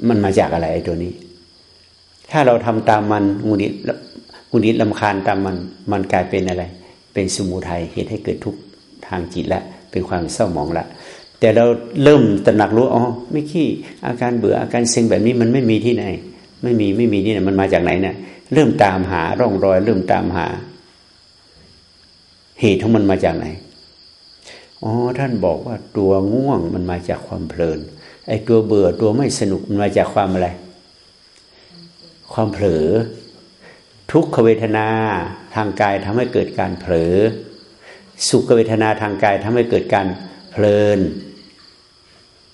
มันมาจากอะไรไอ้ตัวนี้ ถ้าเราทำตามมันงุนิดงุนิดลำคาญตามมัน มันกลายเป็นอะไร เป็นสมุทัยเหตุให้เกิดทุกข์ทางจิตละเป็นความเศร้าหมองละ แต่เราเริ่มตระหนักรู้อ๋อไม่ขี้อาการเบื่ออาการเซ็งแบบนี้มันไม่มีที่ไหน ไม่มีไม่มีที่ไหนมันมาจากไหนเนี่ยเริ่มตามหาร่องรอย เริ่มตามหา เหตุของมันมาจากไหนอ๋อท่านบอกว่าตัวง่วงมันมาจากความเพลินไอ้ตัวเบื่อตัวไม่สนุกมันมาจากความอะไร ความเผลอ ทุกขเวทนาทางกายทำให้เกิดการเผลอ สุขเวทนาทางกายทำให้เกิดการเพลิน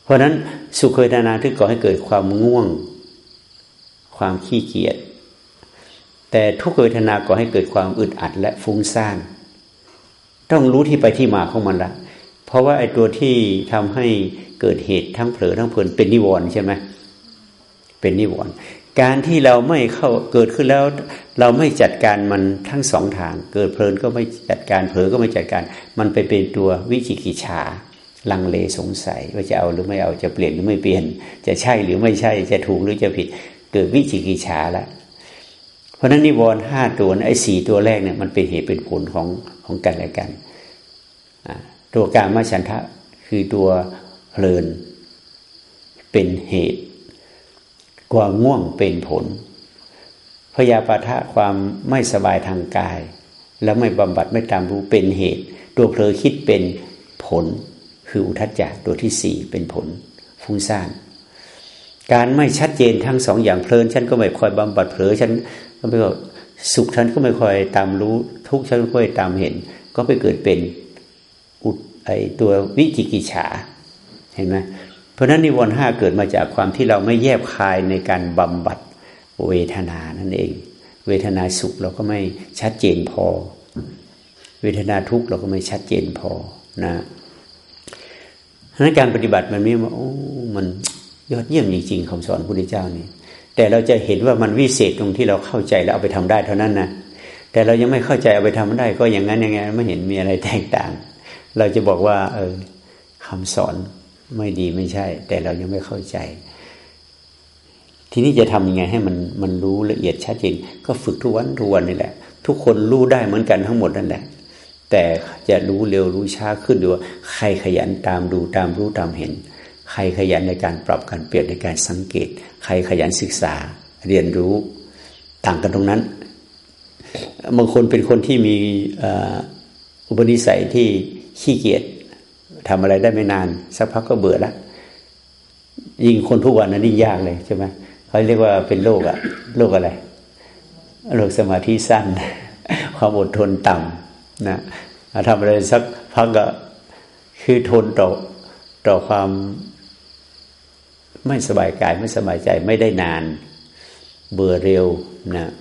เพราะนั้นสุขเวทนาที่ก่อให้เกิดความง่วง ความขี้เกียจแต่ทุกเวทนาก็ให้เกิดความอึดอัดและฟุ้งซ่านต้องรู้ที่ไปที่มาของมันละเพราะว่าไอ้ตัวที่ทำให้เกิดเหตุทั้งเผลอทั้งเพลินเป็นนิวรณ์ใช่ไหมเป็นนิวรณ์ การที่เราไม่เข้าเกิดขึ้นแล้ว เราไม่จัดการมันทั้งสองทาง เกิดเพลินก็ไม่จัดการเผลอก็ไม่จัดการ มันไปเป็นตัววิจิกิจฉาลังเลสงสัย ว่าจะเอาหรือไม่เอาจะเปลี่ยนหรือไม่เปลี่ยน จะใช่หรือไม่ใช่จะถูกหรือจะผิด เกิดวิจิกิจฉาแล้วราะนั้นนิวรณ์ห้าตัวไอ้สี่ตัวแรกเนี่ยมันเป็นเหตุเป็นผลของของกันและกันตัวการมาฉันทะคือตัวเพลินเป็นเหตุ ความง่วงเป็นผล พยาปาทะความไม่สบายทางกาย แล้วไม่บำบัดไม่ตามรู้เป็นเหตุ ตัวเพลอคิดเป็นผล คืออุทัจจะตัวที่สี่เป็นผลฟุ้งซ่านการไม่ชัดเจนทั้งสองอย่างเพลินฉันก็ไม่คอยบำบัดเผลอฉันก็ไปบอกสุขฉันก็ไม่คอยตามรู้ ทุกฉันก็ไม่ตามเห็น ก็ไปเกิดเป็นอุดไอตัววิจิกิจฉาเห็นไหม เพราะนั้นนิวรณ์ห้าเกิดมาจากความที่เราไม่แยบคายในการบำบัดเวทนานั่นเอง เวทนาสุขเราก็ไม่ชัดเจนพอ เวทนาทุกข์เราก็ไม่ชัดเจนพอนะเพราะนั้นการปฏิบัติมันไม่ว่าโอ้มันยอดเยี่ยมจริงๆคำสอนพระพุทธเจ้านี่แต่เราจะเห็นว่ามันวิเศษตรงที่เราเข้าใจแล้วเอาไปทำได้เท่านั้นนะแต่เรายังไม่เข้าใจเอาไปทำได้ก็อย่างนั้นอย่างไงไม่เห็นมีอะไรแตกต่าง เราจะบอกว่า เออคำสอน ไม่ดีไม่ใช่ แต่เรายังไม่เข้าใจ ทีนี้จะทำยังไงให้มันมันรู้ละเอียดชัดเจนก็ฝึกทุกวันทุกวันนี่แหละ ทุกคนรู้ได้เหมือนกันทั้งหมดนั่นแหละ แต่จะรู้เร็วรู้ช้าขึ้นดูว่าใครขยันตามดูตามรู้ตามเห็น ใครขยันในการปรับการเปลี่ยนในการสังเกต ใครขยันศึกษาเรียนรู้ต่างกันตรงนั้นบางคนเป็นคนที่มีอุปนิสัยที่ขี้เกียจ ทำอะไรได้ไม่นาน สักพักก็เบื่อแล้วยิ่งคนทุกวันนั้นยิ่งยากเลยใช่ไหมเขาเรียกว่าเป็นโรคอะโรคอะไรโรคสมาธิสั้น ความอดทนต่ำนะทำอะไรสักพักก็คือทนต่อต่อความไม่สบายกายไม่สบายใจไม่ได้นาน เบื่อเร็วนะ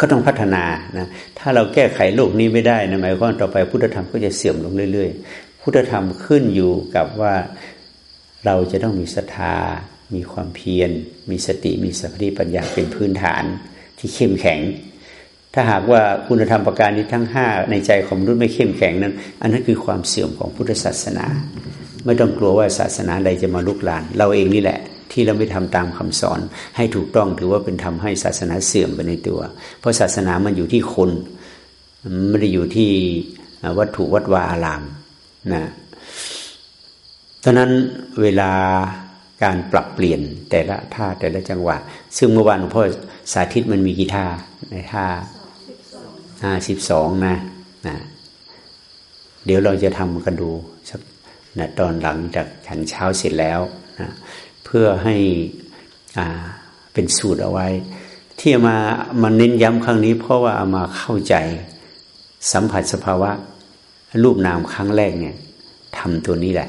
ก็ต้องพัฒนานะถ้าเราแก้ไขโลกนี้ไม่ได้นะหมายความต่อไปพุทธธรรมก็จะเสื่อมลงเรื่อย พุทธธรรมขึ้นอยู่กับว่าเราจะต้องมีศรัทธา มีความเพียร มีสติ มีสติปัญญาเป็นพื้นฐานที่เข้มแข็ง ถ้าหากว่าคุณธรรมประการนี้ทั้งห้าในใจของมนุษย์ไม่เข้มแข็งนั้น อันนั้นคือความเสื่อมของพุทธศาสนา ไม่ต้องกลัวว่าศาสนาใดจะมาลุกลาน เราเองนี่แหละ ที่เราไม่ทำตามคำสอน ให้ถูกต้องถือว่าเป็นทำให้ศาสนาเสื่อมไปในตัว เพราะศาสนามันอยู่ที่คน ไม่ได้อยู่ที่วัตถุวัดวาอาราม นะตอนนั้นเวลาการปรับเปลี่ยนแต่ละท่าแต่ละจังหวะ ซึ่งเมื่อวานหลวงพ่อสาธิตมันมีกี่ท่าในท่าห้าสิบสองนะนะเดี๋ยวเราจะทำกันดูสักนะตอนหลังจากฉันเช้าเสร็จแล้วนะเพื่อให้อ่าเป็นสูตรเอาไว้ ที่มามาเน้นย้ำครั้งนี้เพราะว่าเอามาเข้าใจสัมผัสสภาวะ รูปนามครั้งแรกเนี่ยทำตัวนี้แหละ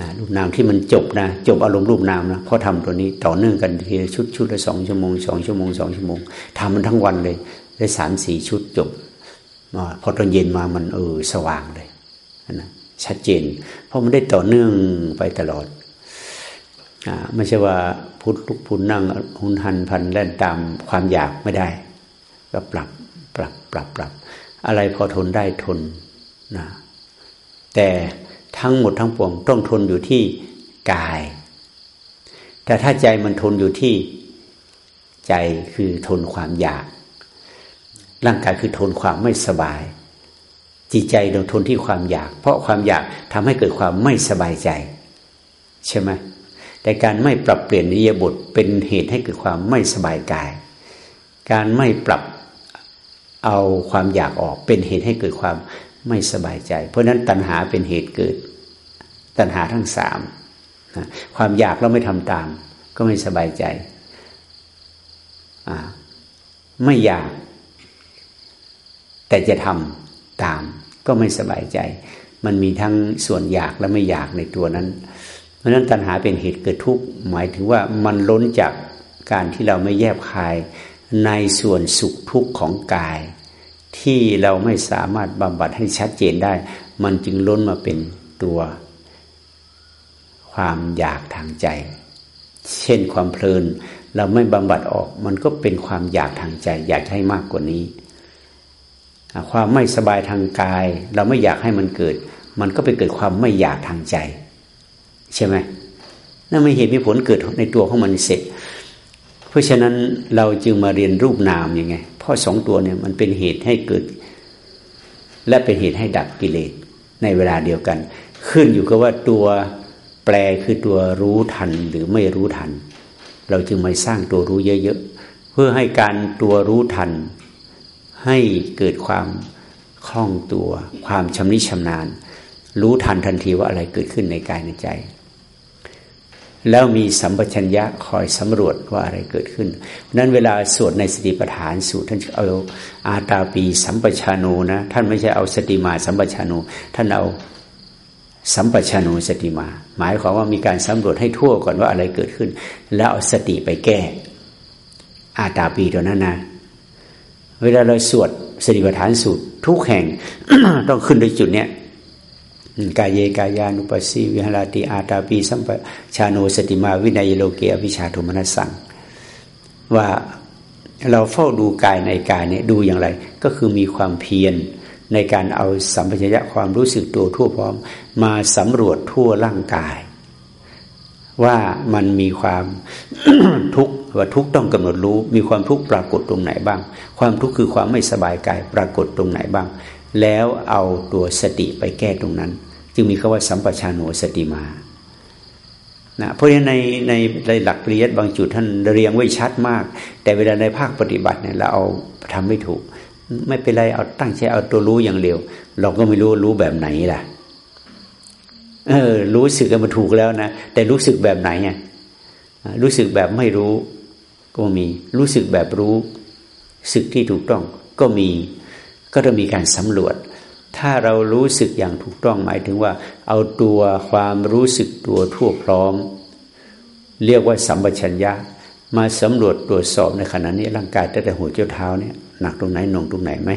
นะรูปนามที่มันจบนะจบอารมณ์รูปนามนะเพราะทำตัวนี้ต่อเนื่องกันทีชุดชุดละสองชั่วโมงสองชั่วโมงสองชั่วโมงทำมันทั้งวันเลย ได้สามสี่ชุดจบพอตอนเย็นมามันเออสว่างเลยนะชัดเจน เพราะมันได้ต่อเนื่องไปตลอดอไม่ใช่ว่าพุทธลุกพุนนั่งหุนหันพันแล่นตามความอยากไม่ได้ ก็ปรับปรับปรับปรับ อะไรพอทนได้ทน นะแต่ทั้งหมดทั้งปวงต้องทนอยู่ที่กาย แต่ถ้าใจมันทนอยู่ที่ใจคือทนความอยาก ร่างกายคือทนความไม่สบาย จิตใจเราทนที่ความอยาก เพราะความอยากทำให้เกิดความไม่สบายใจ ใช่ไหมแต่การไม่ปรับเปลี่ยนนิยบทเป็นเหตุให้เกิดความไม่สบายกาย การไม่ปรับเอาความอยากออกเป็นเหตุให้เกิดความ ไม่สบายใจ เพราะนั้นตัณหาเป็นเหตุเกิด ตัณหาทั้งสามนะความอยากเราไม่ทำตาม ก็ไม่สบายใจ ไม่อยาก แต่จะทำตาม ก็ไม่สบายใจ มันมีทั้งส่วนอยากและไม่อยากในตัวนั้น เพราะนั้นตัณหาเป็นเหตุเกิดทุกข์หมายถึงว่ามันล้นจากการที่เราไม่แยบคายในส่วนสุขทุกข์ของกาย ที่เราไม่สามารถบำบัดให้ชัดเจนได้ มันจึงล้นมาเป็นตัวความอยากทางใจ เช่นความเพลิน เราไม่บำบัดออก มันก็เป็นความอยากทางใจ อยากให้มากกว่านี้ ความไม่สบายทางกาย เราไม่อยากให้มันเกิด มันก็ไปเกิดความไม่อยากทางใจ ใช่ไหมนั่นไม่เห็นมีผลเกิดในตัวของมันเสร็จ เพราะฉะนั้นเราจึงมาเรียนรูปนามยังไง ราะสองตัวเนี่ยมันเป็นเหตุให้เกิด และเป็นเหตุให้ดับกิเลสในเวลาเดียวกัน ขึ้นอยู่กับว่าตัวแปลคือตัวรู้ทันหรือไม่รู้ทัน เราจึงมาสร้างตัวรู้เยอะๆ เพื่อให้การตัวรู้ทัน ให้เกิดความคล่องตัว ความชำนิชำนาญ รู้ทันทันทีว่าอะไรเกิดขึ้นในกายในใจ แล้วมีสัมปชัญญะคอยสำรวจว่าอะไรเกิดขึ้นนั้นเวลาสวดในสติปัฏฐานสูตรท่านเอาอาตาปีสัมปชานูนะท่านไม่ใช่เอาสติมาสัมปชานูท่านเอาสัมปชานูสติมา หมายความว่ามีการสำรวจให้ทั่วก่อนว่าอะไรเกิดขึ้น แล้วเอาสติไปแก้ อาตาปีตัวนั้นนะ เวลาเราสวดสติปัฏฐานสูตรทุกแห่งต้องขึ้นโดยจุดเนี้ย กายเยกายานุปัสสีวิหารติอาตาปีสัมปชาโนสติมาวินัยโลเกอภิชาโทมนัสสังว่าเราเฝ้าดูกายในกายเนี่ยดูอย่างไร ก็คือมีความเพียรในการเอาสัมปชัญญะความรู้สึกตัวทั่วพร้อม มาสำรวจทั่วร่างกาย ว่ามันมีความทุกข์ว่าทุกข์ต้องกำหนดรู้ มีความทุกข์ปรากฏตรงไหนบ้าง ความทุกข์คือความไม่สบายกายปรากฏตรงไหนบ้าง แล้วเอาตัวสติไปแก้ตรงนั้น จึงมีคาว่าสัมปชานโนสติมานะเพราะฉะนั้นในในในหลักปริยัติบางจุดท่านเรียงไว้ชัดมาก แต่เวลาในภาคปฏิบัติเนี่ยเราเอาทำไม่ถูก ไม่เป็นไรเอาตั้งใจเอาตัวรู้อย่างเร็ว เราก็ไม่รู้รู้แบบไหนล่ะเออรู้สึกกันมาถูกแล้วนะแต่รู้สึกแบบไหนเนี่ยรู้สึกแบบไม่รู้ก็มี รู้สึกแบบรู้สึกที่ถูกต้องก็มี ก็ต้องมีการสำรวจ ถ้าเรารู้สึกอย่างถูกต้องหมายถึงว่า เอาตัวความรู้สึกตัวทั่วพร้อม เรียกว่าสัมปชัญญะ มาสำรวจตรวจสอบในขณะนี้ร่างกายตั้งแต่หัวเจ้าเท้าเนี่ยหนักตรงไหนหน่วงตรงไหนไหม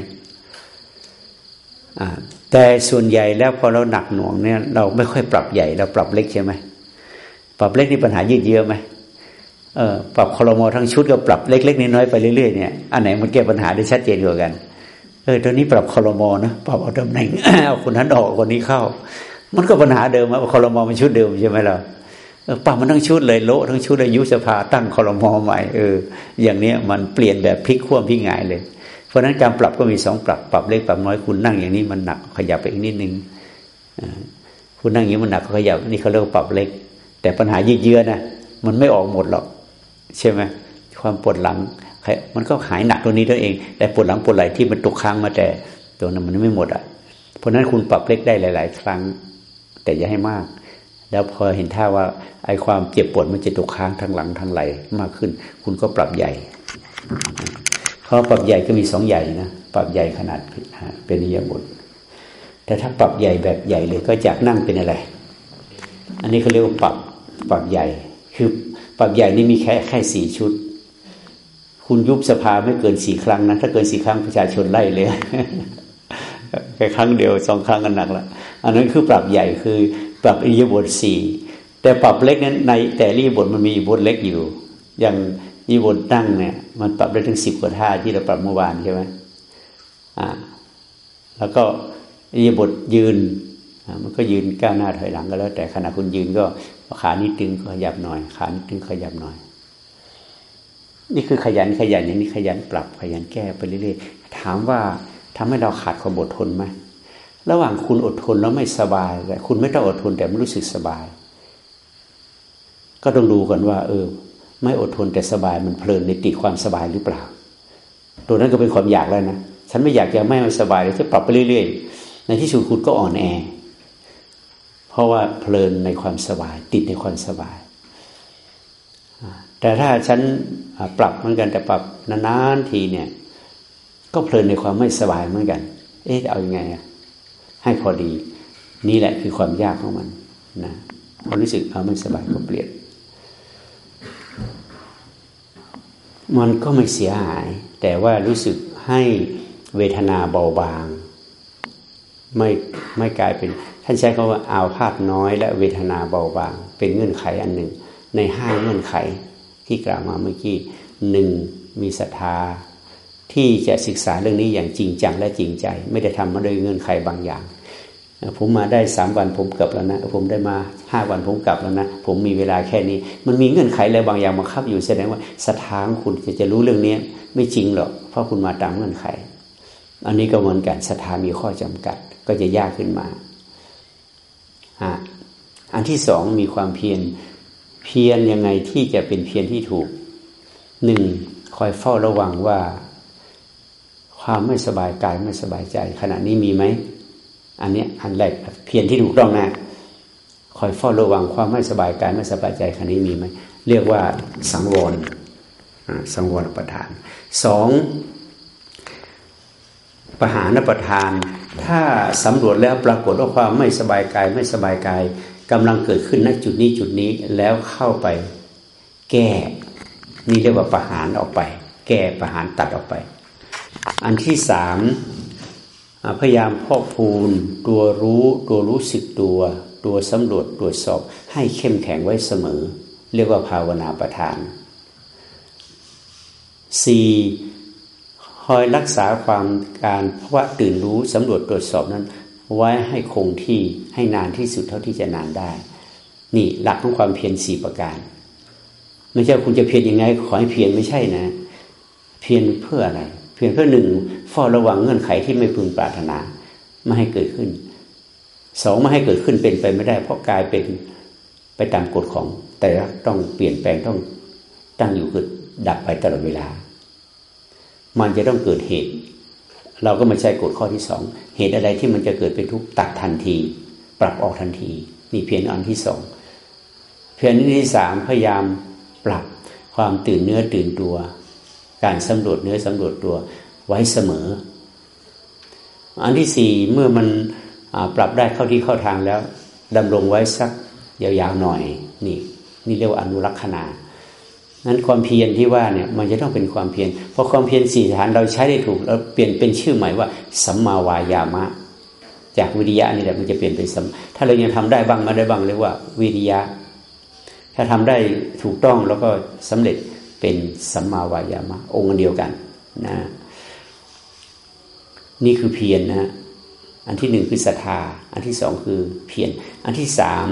แต่ส่วนใหญ่แล้วพอเราหนักหน่วงเนี่ยเราไม่ค่อยปรับใหญ่เราปรับเล็กใช่ไหมปรับเล็กนี่ปัญหายืดเยื้อไหมเออปรับคอรมอทั้งชุดก็ปรับเล็ก ๆน้อยๆไปเรื่อยๆเนี่ยอันไหนมันแก้ปัญหาได้ชัดเจนกว่ากัน ออตอนนี้ปรับคอรมอนะปรับเอาตำแหน่งเอาคนนั้นออกคนนี้เข้า มันก็ปัญหาเดิมว่าคอรมอมันชุดเดิมใช่ไหมเราปรับมันทั้งชุดเลยโละทั้งชุดเลยยุสภาตั้งคอรมอใหม่เอออย่างเนี้ยมันเปลี่ยนแบบพลิกขั้วพลิกหงายเลย เพราะนั้นการปรับก็มีสองปรับปรับเล็กปรับน้อยคุณนั่งอย่างนี้มันหนักขยับไปอีกนิดนึงคุณนั่งอย่างนี้มันหนักขยับนี่เขาเรียกว่าปรับเล็ก แต่ปัญหายืดเยื้อนะมันไม่ออกหมดหรอก ใช่ไหมความปวดหลัง มันก็หายหนักตัวนี้ตัวเอง แต่ปวดหลังปวดไหล่ที่มันตกค้างมาแต่ตัวนั้นมันไม่หมดอะ เพราะนั้นคุณปรับเล็กได้หลาย ๆ ครั้ง แต่อย่าให้มาก แล้วพอเห็นท่าว่าไอ้ความเจ็บปวดมันจะตกค้างทางหลังทางไหล่มากขึ้น คุณก็ปรับใหญ่เพราปรับใหญ่ก็มีสองใหญ่นะปรับใหญ่ขนาดเป็นนิยบทแต่ถ้าปรับใหญ่แบบใหญ่เลยก็จากนั่งเป็นอะไร อันนี้เขาเรียกว่าปรับปรับใหญ่ คือปรับใหญ่นี่มีแค่แค่สี่ชุด คุณยุบสภาไม่เกินสี่ครั้งนะถ้าเกินสี่ครั้งประชาชนไล่เลยแค่ครั้งเดียวสองครั้งกันหนักละอันนั้นคือปรับใหญ่คือปรับอิยบทสี่แต่ปรับเล็กนั้นในแต่รีบทมันมีอิบทเล็กอยู่ อย่างอิบทนั่งเนี่ย มันปรับได้ถึงสิบกว่าท่าที่เราปรับเมื่อวานใช่ไหมอ่า แล้วก็อิบทยืนมันก็ยืนก้าวหน้าถอยหลังก็แล้ว แต่ขณะคุณยืนก็ขานิดตึงขยับหน่อย ขานิดตึงขยับหน่อย นี่คือขยันขยันอย่างนี้ขยันปรับขยันแก้ไปเรื่อยๆถามว่าทำให้เราขาดความอดทนไหมระหว่างคุณอดทนแล้วไม่สบายแต่คุณไม่ต้องอดทนแต่ไม่รู้สึกสบาย ก็ต้องดูก่อนว่า เออ ไม่อดทนแต่สบายมันเพลินในติดความสบายหรือเปล่า ตัวนั้นก็เป็นความอยากแล้วนะฉันไม่อยากจะไม่สบายเลยจะปรับไปเรื่อยๆ ในที่สุดคุณก็อ่อนแอ เพราะว่าเพลินในความสบาย ติดในความสบาย แต่ถ้าฉันปรับเหมือนกันแต่ปรับนานๆทีเนี่ย ก็เพลินในความไม่สบายเหมือนกัน เอ๊ะเอาอยัางไงให้พอดี นี่แหละคือความยากของมันนะพอรู้สึกเอาไม่สบายก็เปลี่ยนมันก็ไม่เสียหาย แต่ว่ารู้สึกให้เวทนาเบาบาง ไม่ไม่กลายเป็น ท่านใช้คำว่าอาพาธน้อย และเวทนาเบาบาง เป็นเงื่อนไขอันหนึ่ง ในห้าเงื่อนไข ที่กล่าวมาเมื่อกี้หนึ่งมีศรัทธาที่จะศึกษาเรื่องนี้อย่างจริงจังและจริงใจ ไม่ได้ทำมาโดยเงื่อนไขบางอย่าง ผมมาได้สามวันผมกลับแล้วนะ ผมได้มาห้าวันผมกลับแล้วนะ ผมมีเวลาแค่นี้ มันมีเงื่อนไขอะไรบางอย่างมาคับอยู่แสดงว่าศรัทธาคุณจะจะรู้เรื่องนี้ไม่จริงหรอกเพราะคุณมาตามเงื่อนไข อันนี้ก็เหมือนกันศรัทธามีข้อจำกัดก็จะยากขึ้นมาอันที่สองมีความเพียร เพียรยังไงที่จะเป็นเพียรที่ถูกหนึ่งคอยเฝ้าระวังว่า ความไม่สบายกายไม่สบายใจ ขณะนี้มีไหมอันนี้อันแรกเพียรที่ถูกต้องนะคอยเฝ้าระวังความไม่สบายกายไม่สบายใจขณะนี้มีไหมเรียกว่าสังวรสังวรประทานสองปหานประทาน ถ้าสำรวจแล้วปรากฏว่าความไม่สบายกายไม่สบายกาย กำลังเกิดขึ้นณจุดนี้จุดนี้แล้วเข้าไปแก้ นี่เรียกว่าประหารออกไป แก้ประหารตัดออกไป อันที่สามพยายามพอกพูนตัวรู้ตัวรู้สึกตัว ตัวสำรวจตรวจสอบให้เข้มแข็งไว้เสมอ เรียกว่าภาวนาประทานสี่คอยรักษาความการเพราะว่าตื่นรู้สำรวจตรวจสอบนั้น ไว้ให้คงที่ให้นานที่สุดเท่าที่จะนานได้ นี่หลักของความเพียรสี่ประการ ไม่ใช่คุณจะเพียรยังไง ขอให้เพียรไม่ใช่นะ เพียรเพื่ออะไร เพียรเพื่อหนึ่งเฝ้าระวังเงื่อนไขที่ไม่พึงปรารถนาไม่ให้เกิดขึ้นสองไม่ให้เกิดขึ้นเป็นไปไม่ได้ เพราะกลายเป็นไปตามกฎของ แต่ต้องเปลี่ยนแปลงต้องตั้งอยู่คือดับไปตลอดเวลา มันจะต้องเกิดเหตุ เราก็มาใช้กฎข้อที่สองเหตุอะไรที่มันจะเกิดเป็นทุกข์ตัดทันที ปรับออกทันทีนี่เพียงอันที่สองเพียงอันที่สามพยายามปรับความตื่นเนื้อตื่นตัว การสำรวจเนื้อสำรวจตัวไว้เสมอ อันที่สี่เมื่อมันปรับได้เข้าที่เข้าทางแล้วดำรงไว้สักยาวๆหน่อยนี่นี่เรียกว่าอนุรักษณา นั้นความเพียรที่ว่าเนี่ยมันจะต้องเป็นความเพียรเพราะความเพียรสี่ฐานเราใช้ได้ถูกแล้วเปลี่ยนเป็นชื่อใหม่ว่าสัมมาวายามะ จากวิริยะนี่แหละมันจะเปลี่ยนเป็นสัมถ้าเรายังทำได้บ้างมาได้บ้างเรียกว่าวิริยะ ถ้าทำได้ถูกต้องแล้วก็สำเร็จเป็นสัมมาวายามะ องค์เดียวกันนะนี่คือเพียรนนะอันที่หนึ่งคือศรัทธา อันที่สองคือเพียรอันที่สาม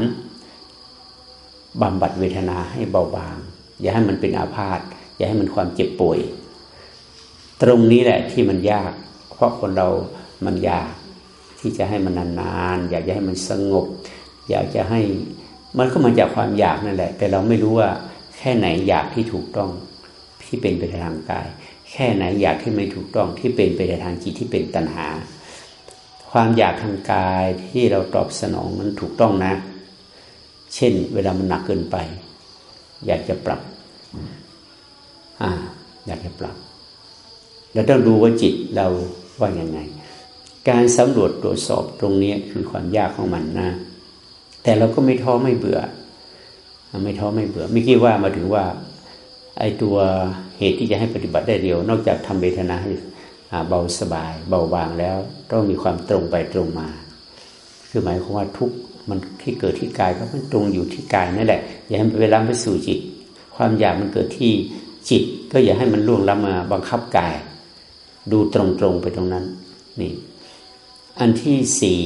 บำบัดเวทนาให้เบาบาง อย่าให้มันเป็นอาพาธอย่าให้มันความเจ็บป่วย ตรงนี้แหละที่มันยาก เพราะคนเรามันอยากที่จะให้มันนานๆอยากจะให้มันสงบ อยากจะให้มันก็มาจากความอยากนั่นแหละ แต่เราไม่รู้ว่าแค่ไหนอยากที่ถูกต้องที่เป็นไปในทางกาย แค่ไหนอยากที่ไม่ถูกต้องที่เป็นไปในทางจิตที่เป็นตัณหา ความอยากทางกายที่เราตอบสนองมันถูกต้องนะ เช่น เวลามันหนักเกินไป อยากจะปรับอ่าอยากจะปรับเราต้องดูว่าจิตเราว่ายังไง การสำรวจตรวจสอบตรงนี้คือความยากของมันนะแต่เราก็ไม่ท้อไม่เบื่อ ไม่ท้อไม่เบื่อไม่กี่ว่ามาถึงว่าไอ้ตัวเหตุที่จะให้ปฏิบัติได้เร็ว นอกจากทำเวทนาให้เบาสบาย เบาบางแล้ว ต้องมีความตรงไปตรงมา คือหมายความว่าทุก มันที่เกิดที่กายก็มันตรงอยู่ที่กายนั่นแหละ อย่าให้มันไปล้ำไปสู่จิต ความอยากมันเกิดที่จิต ก็อย่าให้มันล่วงล้ำมาบังคับกาย ดูตรงๆไปตรงนั้นนี่อันที่สี่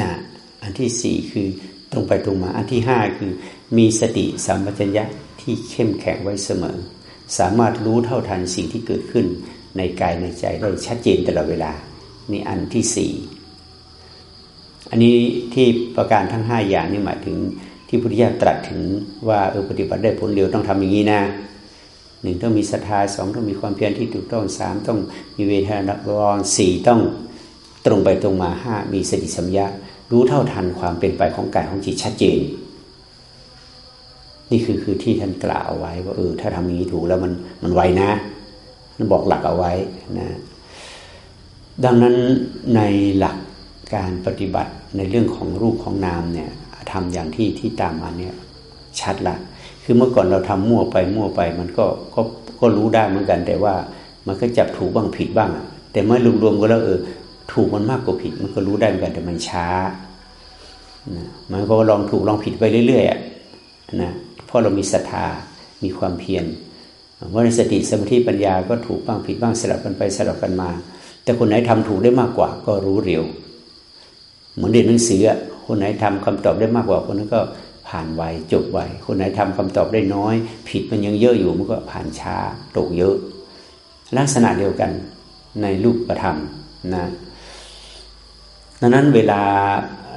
นะอันที่สี่คือตรงไปตรงมา อันที่ห้าคือ มีสติสัมปชัญญะที่เข้มแข็งไว้เสมอ สามารถรู้เท่าทันสิ่งที่เกิดขึ้น ในกายในใจได้ชัดเจนตลอดเวลา นี่อันที่สี่ อันนี้ที่ประการทั้งห้าอย่างนี่หมายถึงที่พุทธิยถาตรัสถึงว่าเออปฏิบัติได้ผลเร็วต้องทำอย่างนี้นะหนึ่งต้องมีศรัทธาสองต้องมีความเพียรที่ถูกต้องสามต้องมีเวทนาบองสี่ต้องตรงไปตรงมาห้ามีสติสัมยารู้เท่าทันความเป็นไปของกายของจิตชัดเจน นี่คือคือที่ท่านกล่าวเอาไว้ว่าเออถ้าทำอย่างนี้ถูกแล้วมันมันไวนะนั่นบอกหลักเอาไว้นะดังนั้นในหลัก การปฏิบัติในเรื่องของรูปของนามเนี่ยทำอย่างที่ที่ตามมาเนี่ยชัดละคือเมื่อก่อนเราทำมั่วไปมั่วไป มันก็ก็ก็รู้ได้เหมือนกัน แต่ว่ามันก็จับถูกบ้างผิดบ้าง แต่เมื่อรวมๆก็แล้วเออถูกมันมากกว่าผิด มันก็รู้ได้เหมือนกันแต่มันช้านะมันก็ลองถูกลองผิดไปเรื่อยๆนะเพราะเรามีศรัทธามีความเพียรว่าในสติสมาธิปัญญาก็ถูกบ้างผิดบ้างสลับกันไปสลับกันมา แต่คนไหนทำถูกได้มากกว่าก็รู้เร็ว เหมือนเรียนหนังสือคนไหนทำคำตอบได้มากกว่าคนนั้นก็ผ่านไวจบไวคนไหนทำคำตอบได้น้อย ผิดมันยังเยอะอยู่มันก็ผ่านช้าตกเยอะ ลักษณะเดียวกันในรูปธรรมนะดังนั้นเวลา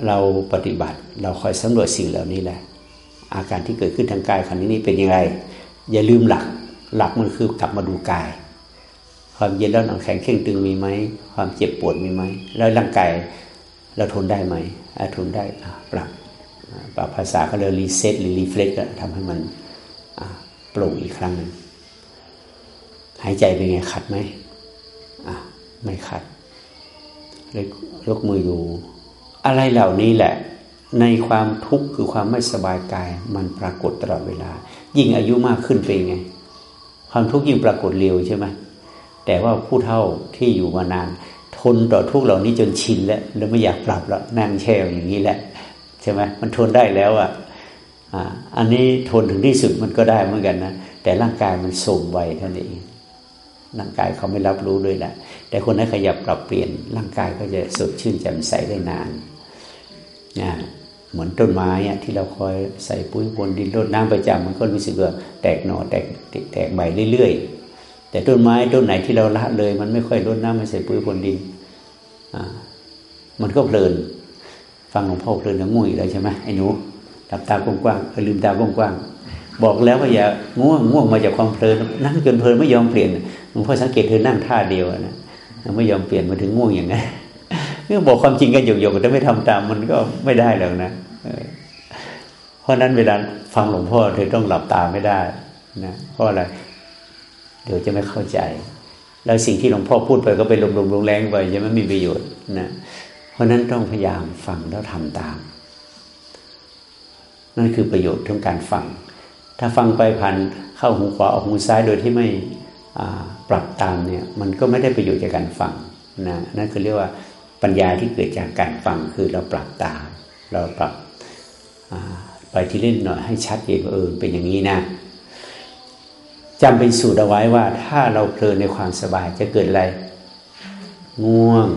เราปฏิบัติเราคอยสำรวจสิ่งเหล่านี้แหละ อาการที่เกิดขึ้นทางกายขันนี้เป็นยังไงอย่าลืมหลัก หลักมันคือกลับมาดูกาย ความเย็นแล้วหนังแข็งเข่งตึงมีไหมความเจ็บปวดมีไหมแล้วร่างกาย เราทนได้ไหมทนได้ปรับปรับภาษาเขาเรียก reset หรือ refresh ทำให้มันโปร่งอีกครั้งหนึ่งหายใจเป็นไงขัดไหมไม่ขัดเลยยกมืออยู่ อะไรเหล่านี้แหละ ในความทุกข์คือความไม่สบายกาย มันปรากฏตลอดเวลา ยิ่งอายุมากขึ้นเป็นไง ความทุกข์ยิ่งปรากฏเร็วใช่ไหมแต่ว่าผู้เท่าที่อยู่มานาน ทนต่อทุกเหล่านี้จนชินแล้วแล้วไม่อยากปรับแล้วนั่งแช่อย่างนี้แหละใช่ไหมมันทนได้แล้วอะอันนี้ทนถึงที่สุดมันก็ได้เหมือนกันนะแต่ร่างกายมันส่งไวเท่านเองร่างกายเขาไม่รับรู้ด้วยแหละแต่คนนั้นขยับปรับเปลี่ยน ร่างกายก็จะสดชื่นแจ่มใสได้นานนะเหมือนต้นไม้อะที่เราคอยใส่ปุ๋ยบนดินรดน้ำประจำมันก็รู้สึกว่าแตกหน่อแตกแตกใบเรื่อยๆ แต่ต้นไม้ต้นไหนที่เราละเลย มันไม่ค่อยรดน้ำไม่ใส่ปุ๋ยบนดินมันก็เพลิน ฟังหลวงพ่อเพลินแล้วง่วงอีกแล้วใช่ไหมไอ้หนูหลับตากว้างๆลืมตากว้างๆบอกแล้วว่าอย่าง่วงง่วงมาจากความเพลินนั่งจนเพลินไม่ยอมเปลี่ยนหลวงพ่อสังเกตเธอนั่งท่าเดียวนะไม่ยอมเปลี่ยนมาถึงง่วงอย่างนั้นเมื่อบอกความจริงกันหยกๆแต่ไม่ทำตามมันก็ไม่ได้แล้วนะเพราะนั้นเวลาฟังหลวงพ่อเธอต้องหลับตาไม่ได้นะเพราะอะไร เดี๋ยวจะไม่เข้าใจ แล้วสิ่งที่หลวงพ่อพูดไปก็ไปลมๆลงแรงไปยังไม่มีประโยชน์นะเพราะนั้นต้องพยายามฟังแล้วทำตาม นั่นคือประโยชน์ของการฟัง ถ้าฟังไปผ่านเข้าหูขวาออกหูซ้ายโดยที่ไม่ปรับตามเนี่ยมันก็ไม่ได้ประโยชน์จากการฟังนะนั่นคือเรียกว่าปัญญาที่เกิดจากการฟังคือเราปรับตาม เราปรับไปที่เล่นหน่อยให้ชัดเจนว่าเออเป็นอย่างนี้นะ จำเป็นสูตรเอาไว้ว่า ถ้าเราเพลินในความสบายจะเกิดอะไรง่วง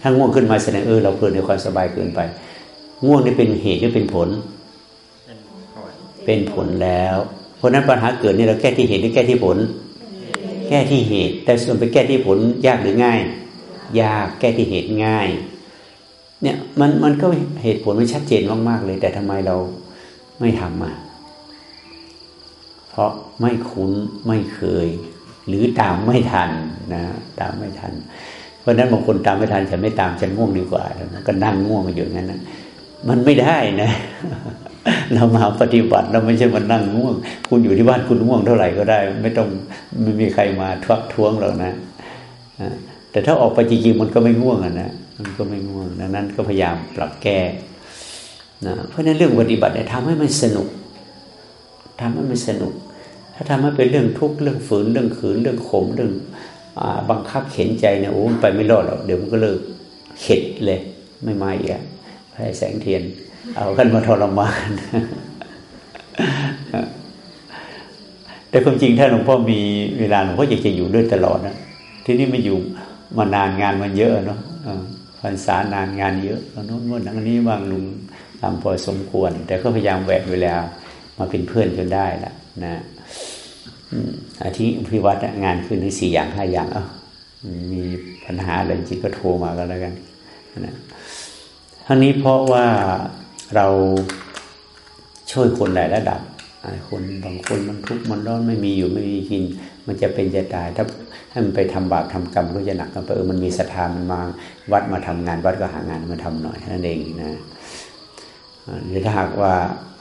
ถ้าง่วงขึ้นมาแสดงเออเราเพลินในความสบายเกินไป ง่วงนี่เป็นเหตุหรือเป็นผล เป็นผลแล้ว เพราะนั้นปัญหาเกิดนี่เราแก้ที่เหตุหรือแก้ที่ผล แก้ที่เหตุ แต่ส่วนไปแก้ที่ผลยากหรือง่าย ยากแก้ที่เหตุง่าย เนี่ยมันมันก็เหตุผลมันชัดเจนมากๆเลย แต่ทำไมเราไม่ทำมา เพราะไม่คุ้นไม่เคย หรือตามไม่ทันนะตามไม่ทัน เพราะนั้นบางคนตามไม่ทันฉันไม่ตามฉันง่วงดีกว่าก็นั่งง่วงอยู่งั้นนะมันไม่ได้นะ เรามาปฏิบัติเราไม่ใช่มานั่งง่วง คุณอยู่ที่บ้านคุณง่วงเท่าไหร่ก็ได้ ไม่ต้องไม่มีใครมาทักท้วงเรานะแต่ถ้าออกไปจริงๆมันก็ไม่ง่วงอะนะมันก็ไม่ง่วงดังนั้นก็พยายามปรับแก้นะเพราะนั้นเรื่องปฏิบัติเนี่ยทำให้มันสนุก ทำให้มันสนุก ถ้าทำให้เป็นเรื่องทุกข์เรื่องฝืนเรื่องขืนเรื่องขมเรื่องบังคับเข็นใจเนี่ยโอ้ไปไม่รอดหรอกเดี๋ยวมันก็เลิกเข็ดเลย ไม่มาอีกอะแพ้แสงเทียน เอากันมาทรมานแต่ความจริงถ้าหลวงพ่อมีเวลาหลวงพ่ออยากจะอยู่ด้วยตลอดนะที่นี่ม่อยู่มานานงานมันเยอะเนาะพรรษานานงานเยอะโน้นโน้นอันนี้บางลุงทำพอสมควร แต่ก็พยายามแหวกเวลา มาเป็นเพื่อนจนได้ละนะอาทิพิวัตรงานคืนนี้สี่อย่างห้าอย่างเออมีปัญหาอะไรจริงก็โทรมากันแล้วกันนะทั้งนี้เพราะว่าเราช่วยคนหลายระดับคนบางคนมันทุกข์มันร้อนไม่มีอยู่ไม่มีกิน มันจะเป็นจะตาย ถ้าให้มันไปทำบาปทำกรรมก็จะหนักกันไปเออมันมีศรัทธามันมาวัดมาทำงาน วัดก็หางานมาทำหน่อยนั่นเองนะ หรือถ้าหากว่า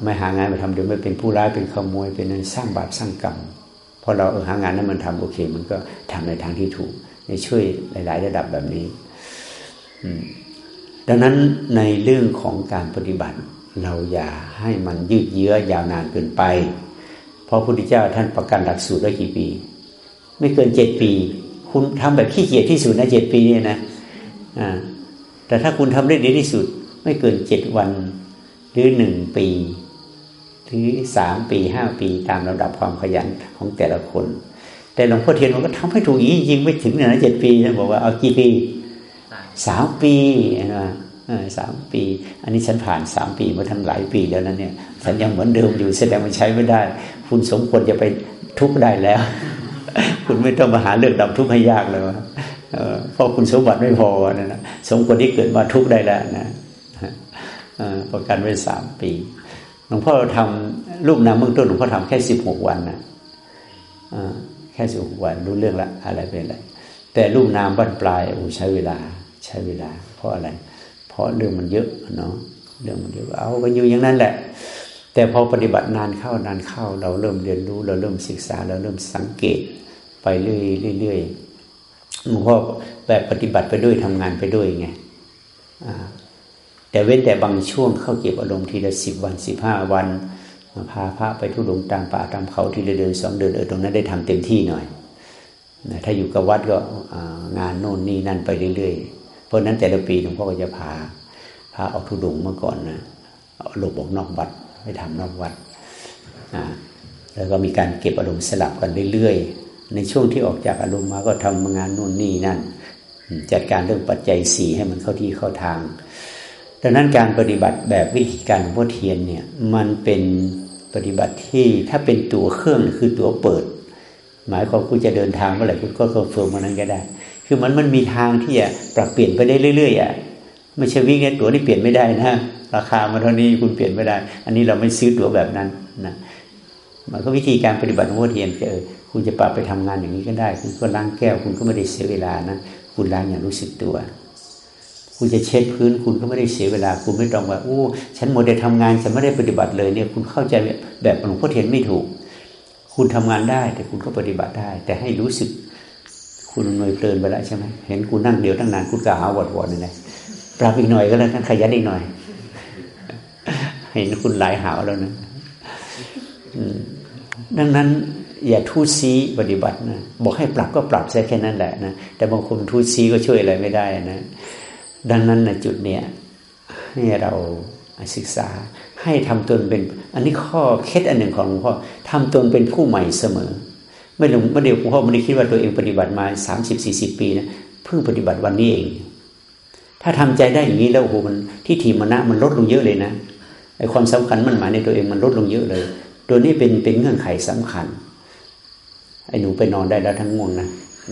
ไม่หางานมาทำเดี๋ยวไม่เป็นผู้ร้ายเป็นขโมยเป็นนั้นสร้างบาปสร้างกรรมพอเราเออหางานนั้นมันทำโอเค มันก็ทำในทางที่ถูกในช่วยหลาย ๆ ระดับแบบนี้ดังนั้นในเรื่องของการปฏิบัติ เราอย่าให้มันยืดเยื้อยาวนานเกินไป เพราะพระพุทธเจ้าท่านประกันหลักสูตรได้กี่ปี ไม่เกินเจ็ดปี คุณทำแบบขี้เกียจที่สุดนะเจ็ดปีเนี่ยนะอ่าแต่ถ้าคุณทำได้ดีที่สุด ไม่เกินเจ็ดวัน หรือหนึ่งปี หรือสามปีห้าปีตามระดับความขยันของแต่ละคน แต่หลวงพ่อเทียนมันก็ทำให้ถูกอีกจริงไม่ถึงนะเจ็ดปีนะบอกว่าเอากี่ปีสามปีนะสามปี อันนี้ฉันผ่านสามปีมาทั้งหลายปีแล้วนั้นเนี่ย ฉันยังเหมือนเดิมอยู่แสดงมันใช้ไม่ได้ คุณสมควรจะไปทุกข์ได้แล้ว คุณไม่ต้องมาหาเรื่องดับทุกข์ให้ยากเลยเพราะคุณสมบัติไม่พอนะนะสมควรที่เกิดมาทุกข์ได้แล้วนะ ประกันไว้สามปีหลวงพ่อเราทำลูกน้ำเบื้องต้นหลวงพ่อทำแค่สิบหกวันนะแค่สิบหกวันรู้เรื่องละอะไรเป็นอะไรแต่ลูกน้ำบ้านปลายโอ้ใช้เวลาใช้เวลา เพราะอะไร เพราะเรื่องมันเยอะเนาะเรื่องมันเยอะเอาไปอยู่อย่างนั้นแหละ แต่พอปฏิบัตินานเข้านานเข้า เราเริ่มเรียนรู้เราเริ่มศึกษาเราเริ่มสังเกตไปเรื่อยๆหลวงพ่อแบบปฏิบัติไปด้วยทำงานไปด้วยไง แต่เว้นแต่บางช่วงเข้าเก็บอารมณ์ทีละสิบวันสิบห้าวันพาพระไปทุดงตามป่าตามเขาทีละเดินสองเดินเออตรงนั้นได้ทำเต็มที่หน่อยถ้าอยู่กับวัดก็งานโน่นนี่นั่นไปเรื่อยๆ เพราะนั้นแต่ละปีหลวงพ่อก็จะพาพาออกทุดงเมื่อก่อนนะหลบออกนอกวัดไปทำนอกวัดแล้วก็มีการเก็บอารมณ์สลับกันเรื่อยๆ ในช่วงที่ออกจากอารมณ์มาก็ทำงานโน่นนี่นั่น จัดการเรื่องปัจจัยสี่ให้มันเข้าที่เข้าทาง ดังนั้นการปฏิบัติแบบวิธีการของพ่อเทียนเนี่ย มันเป็นปฏิบัติที่ถ้าเป็นตั๋วเครื่องคือตั๋วเปิด หมายความคุณจะเดินทางเมื่อไหร่คุณก็ confirm มันนั้นก็ได้ คือมันมันมีทางที่จะปรับเปลี่ยนไปได้เรื่อยๆอะไม่ใช่วิ่งเนี่ยตั๋วนี้เปลี่ยนไม่ได้นะราคามันเท่านี้คุณเปลี่ยนไม่ได้ อันนี้เราไม่ซื้อตั๋วแบบนั้นนะมันก็วิธีการปฏิบัติของพ่อเทียนเออคุณจะปรับไปทำงานอย่างนี้ก็ได้ คุณก็ล้างแก้ว คุณก็ไม่ได้เสียเวลานะ คุณล้างอย่างรู้สึกตัว คุณจะเช็ดพื้น คุณก็ไม่ได้เสียเวลา คุณไม่ต้องว่าโอ้ฉันหมดแต่ทำงานฉันไม่ได้ปฏิบัติเลยเนี่ย คุณเข้าใจแบบหลวงพ่อเทียนไม่ถูก คุณทำงานได้ แต่คุณก็ปฏิบัติได้ แต่ให้รู้สึก คุณหน่วยเพลินไปแล้วใช่ไหมเห็นคุณนั่งเดียวตั้งนานคุณกะหาวอดวอดเลยปรับอีกหน่อยก็แล้วท่านขยันอีกหน่อย เห็นคุณหลายหาวแล้วนะดังนั้นอย่าทูซีปฏิบัตินะบอกให้ปรับก็ปรับแค่นั้นแหละนะแต่บางคนทูซีก็ช่วยอะไรไม่ได้นะ ดังนั้นนะจุดเนี้ยให้เราศึกษาให้ทำตนเป็น อันนี้ข้อเคล็ดอันหนึ่งของหลวงพ่อทำตนเป็นผู้ใหม่เสมอ ไม่หลวงไม่เดียวหลวงพ่อไม่ได้คิดว่าตัวเองปฏิบัติมาสามสิบสี่สิบปีนะเพิ่งปฏิบัติวันนี้เอง ถ้าทำใจได้อย่างนี้แล้วโอ้โหมันที่ทีมนะมันลดลงเยอะเลยนะไอความสำคัญมันหมายในตัวเองมันลดลงเยอะเลย ตัวนี้เป็นเป็นเงื่อนไขสำคัญไอหนูไปนอนได้แล้วทั้งง่วงนะ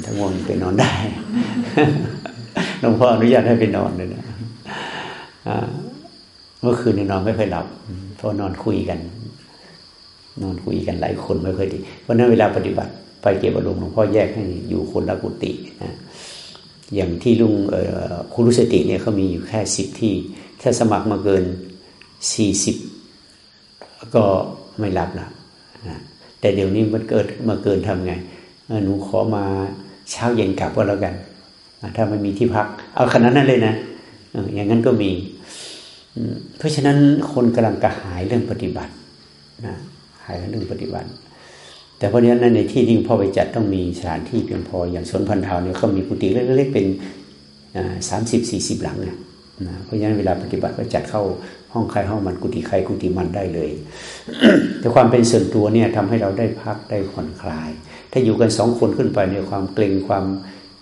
ทั้งง่วงไปนอนได้ หลวงพ่ออนุญาตให้ไปนอนเลยนะเมื่อคืนนอนไม่ค่อยหลับเพราะนอนคุยกัน นอนคุยกันหลายคนไม่ค่อยดี เพราะนั้นเวลาปฏิบัติไปเก็บอารมณ์หลวงพ่อแยกให้อยู่คนละกุฏินะอย่างที่ลุงคุรุสติเนี่ยเขามีอยู่แค่สิบที่ ถ้าสมัครมาเกินสี่สิบก็ไม่รับนะแต่เดี๋ยวนี้มันเกิดมาเกินทำไงหนูขอมาเช้าเย็นกลับก็แล้วกัน ถ้าไม่มีที่พัก เอาขนาดนั้นเลยนะอย่างนั้นก็มี เพราะฉะนั้นคนกำลังกระหายเรื่องปฏิบัตินะหายเรื่องปฏิบัติ แต่เพราะฉะนั้นในที่ที่พ่อไปจัดต้องมีสถานที่เพียงพออย่างสวนพันธาวเนี่ยเขามีกุฏิเล็กๆเป็นสามสิบสี่สิบหลังนะเพราะฉะนั้นเวลาปฏิบัติก็จัดเข้าห้องใครห้องมันกุฏิใครกุฏิมันได้เลย แต่ความเป็นส่วนตัวเนี่ยทำให้เราได้พักได้ผ่อนคลาย ถ้าอยู่กันสองคนขึ้นไปเนี่ยความเกรงความ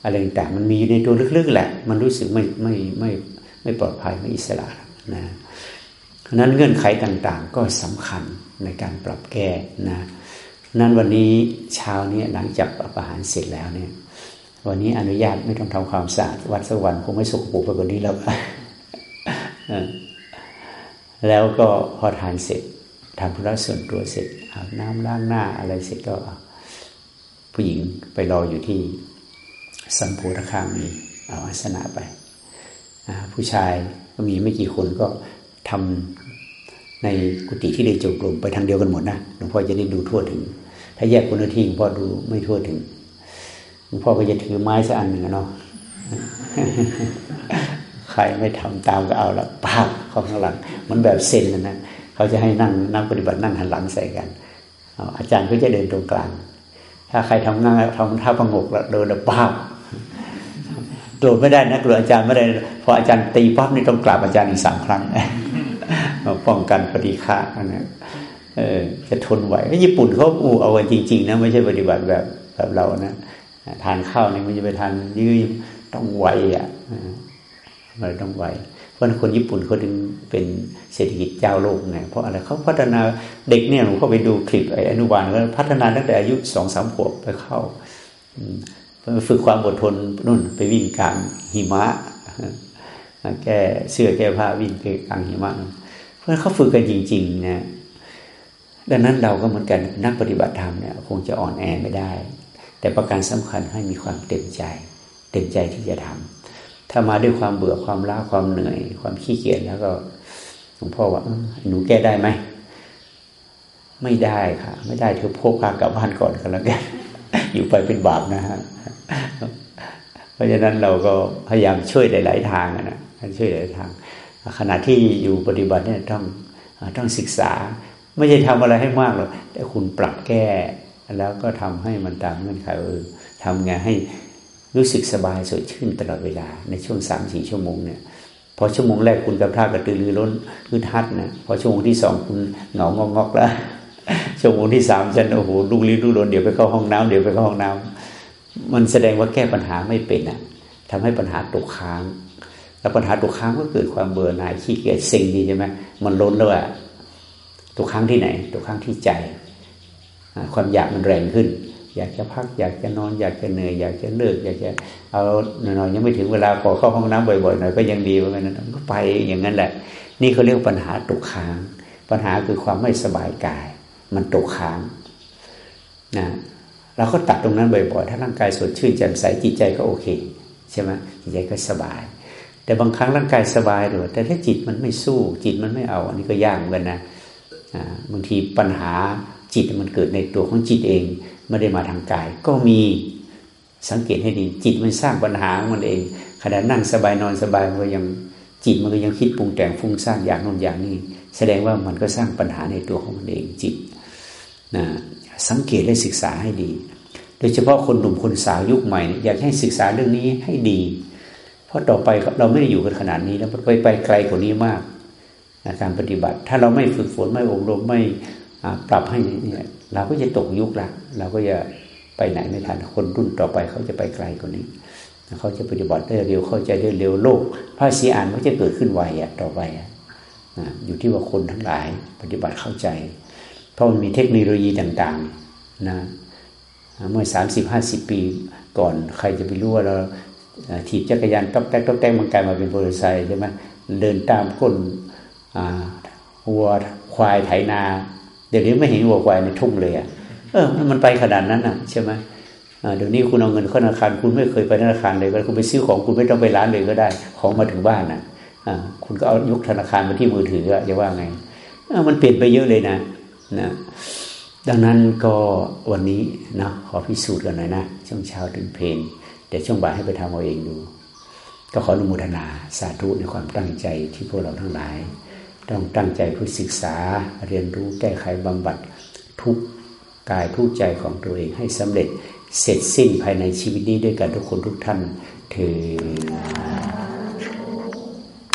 อะไรต่างมันมีอยู่ในตัวลึกๆแหละ มันรู้สึกไม่ไม่ไม่ไม่ปลอดภัยไม่อิสระนะนั้นเงื่อนไขต่างๆ ก็สำคัญในการปรับแก้นะนั้นวันนี้เช้านี้หลังจากอาหารเสร็จแล้วเนี่ย วันนี้อนุญาตไม่ต้องทำความสะอาดวัดสักวันคงไม่สกปรกไปกว่านี้แล้วแล้วก็พอทานเสร็จทำธุระส่วนตัวเสร็จอาบน้ำล้างหน้าอะไรเสร็จก็ผู้หญิงไปรออยู่ที่ สัมภูรข้ามีเอาอาสนะไป ผู้ชายก็มีไม่กี่คนก็ทำในกุฏิที่เดินจงกรมไปทางเดียวกันหมดนะหลวงพ่อจะได้ดูทั่วถึง ถ้าแยกคนละที่หลวงพ่อดูไม่ทั่วถึงหลวงพ่อก็จะถือไม้สักอันหนึ่งเนาะใครไม่ทำตามก็เอาละปากข้างหลัง มันแบบเซนนะเขาจะให้นั่งนั่งปฏิบัตินั่งหันหลังใส่กันอาจารย์ก็จะเดินตรงกลาง ถ้าใครทำงานทำท่าประงกแล้วเดินแล้วปาก โกรธไม่ได้นะกลัวอาจารย์ไม่ได้พออาจารย์ตีปั๊บนี่ต้องกราบอาจารย์อีกสามครั้งมาป้องกันปฏิฆานะเออจะทนไหวญี่ปุ่นเขาอูเอาไว้จริง ๆ นะไม่ใช่ปฏิบัติแบบแบบเรานะทานข้าวนี่มันจะไปทานยืดต้องไหวอะมันต้องไหวเพราะคนญี่ปุ่นเขาถึงเป็นเศรษฐกิจเจ้าโลกไงเพราะอะไรเขาพัฒนาเด็กเนี่ยผมเข้าไปดูคลิปไอ้อนุบาลเขาพัฒนาตั้งแต่อายุสองสามขวบไปเข้า ฝึกความอดทนนู่นไปวิ่งกลางหิมะแก้เสื้อแก้ผ้าวิ่งกลางหิมะเพราะเขาฝึกกันจริงๆนะดังนั้นเราก็เหมือนกันนักปฏิบัติธรรมเนี่ยคงจะอ่อนแอไม่ได้ แต่ประการสำคัญให้มีความเต็มใจ เต็มใจที่จะทำถ้ามาด้วยความเบื่อความล้าความเหนื่อย ความขี้เกียจแล้วก็หลวงพ่อว่าหนูแก้ได้ไหมไม่ได้ค่ะ ไม่ได้เธอพกพากลับบ้านก่อนก็แล้วกันอยู่ไปเป็นบาปนะฮะ เพราะฉะนั้นเราก็พยายามช่วยหลาย ๆ ทางนะช่วยหลายทาง ขณะที่อยู่ปฏิบัติเนี่ยต้องต้องศึกษา ไม่ใช่ทำอะไรให้มากหรอกแต่คุณปรับแก้แล้วก็ทำให้มันตามเงื่อนไขเออทำไงให้รู้สึกสบายสดชื่นตลอดเวลา ในช่วงสามสี่ชั่วโมงเนี่ยพอชั่วโมงแรกคุณกับท่ากระตือรือร้นคือทัดนะพอชั่วโมงที่สองคุณเหงางอกงอกแล้วชั่วโมงที่สามฉันโอ้โหลุกลี้ลุกลนเดี๋ยวไปเข้าห้องน้ำเดี๋ยวไปเข้าห้องน้ำ มันแสดงว่าแก้ปัญหาไม่เป็นอะทำให้ปัญหาตกค้าง แล้วปัญหาตกค้างก็เกิดความเบื่อหน่ายขี้เกียจเซ็งดีใช่ไหมมันล้นแล้วอะตกค้างที่ไหนตกค้างที่ใจ ความอยากมันแรงขึ้น อยากจะพัก อยากจะนอน อยากจะเหนื่อย อยากจะเลิก อยากจะเอาหน่อยยังไม่ถึงเวลาขอเข้าห้องน้ำบ่อยๆหน่อยก็ยังดีเหมือนกันก็ไปอย่างนั้นแหละ นี่เขาเรียกปัญหาตกค้าง ปัญหาคือความไม่สบายกาย มันตกค้างนะ เราก็ตัดตรงนั้นบ่อยๆ ถ้าร่างกายสดชื่นแจ่มใสจิตใจก็โอเค ใช่ไหมจิตใจก็สบาย แต่บางครั้งร่างกายสบายเลยแต่ถ้าจิตมันไม่สู้ จิตมันไม่เอา อันนี้ก็ยากเหมือนกันนะบางทีปัญหาจิตมันเกิดในตัวของจิตเองไม่ได้มาทางกาย ก็มีสังเกตให้ดีจิตมันสร้างปัญหามันเองขณะนั่งสบายนอนสบายมันก็ยังจิตมันก็ยังคิดปรุงแต่งฟุ้งซ่านอย่างโน้นอย่างนี้ แสดงว่ามันก็สร้างปัญหาในตัวของมันเองจิตนะ สังเกตและศึกษาให้ดี โดยเฉพาะคนหนุ่มคนสาวยุคใหม่ อยากให้ศึกษาเรื่องนี้ให้ดี เพราะต่อไปเราไม่ได้อยู่กันขนาดนี้แล้วไปไปไกลกว่านี้มากการปฏิบัติ ถ้าเราไม่ฝึกฝนไม่อบรมไม่ปรับให้เนี่ยเราก็จะตกยุคละเราก็จะไปไหนไม่ทันคนรุ่นต่อไปเขาจะไปไกลกว่านี้เขาจะปฏิบัติได้เร็วเข้าใจได้เร็วโลกพระสีอ่านก็จะเกิดขึ้นไวอะต่อไปอะอยู่ที่ว่าคนทั้งหลายปฏิบัติเข้าใจ เพราะมันมีเทคโนโลยีต่างๆนะเมื่อสามสิบห้าสิบปีก่อนใครจะไปรู้ว่าเราถีบจักรยานต๊อกแต๊กต๊อกแต๊กมันกลายมาเป็นมอเตอร์ไซค์ใช่ไหมเดินตามคนวัวควายไถนา เดี๋ยวนี้ไม่เห็นวัวควายในทุ่งเลยอะเออมันไปขนาดนั้นอะใช่ไหมเดี๋ยวนี้คุณเอาเงินเข้าธนาคารคุณไม่เคยไปธนาคารเลยก็คุณไปซื้อของคุณไม่ต้องไปร้านเลยก็ได้ ของมาถึงบ้านอะคุณก็เอายกธนาคารมาที่มือถือจะว่าไงมันเปลี่ยนไปเยอะเลยนะ นะดังนั้นก็วันนี้นะขอพิสูจน์กันหน่อยนะ ช่วงเช้าถึงเพลงเดี๋ยวช่วงบ่ายให้ไปทำเอาเองดู ก็ขออนุโมทนาสาธุในความตั้งใจที่พวกเราทั้งหลาย ต้องตั้งใจเพื่อศึกษาเรียนรู้แก้ไขบำบัดทุกกายทุกใจของตัวเองให้สำเร็จเสร็จสิ้นภายในชีวิตนี้ด้วยกันทุกคนทุกท่านเธอ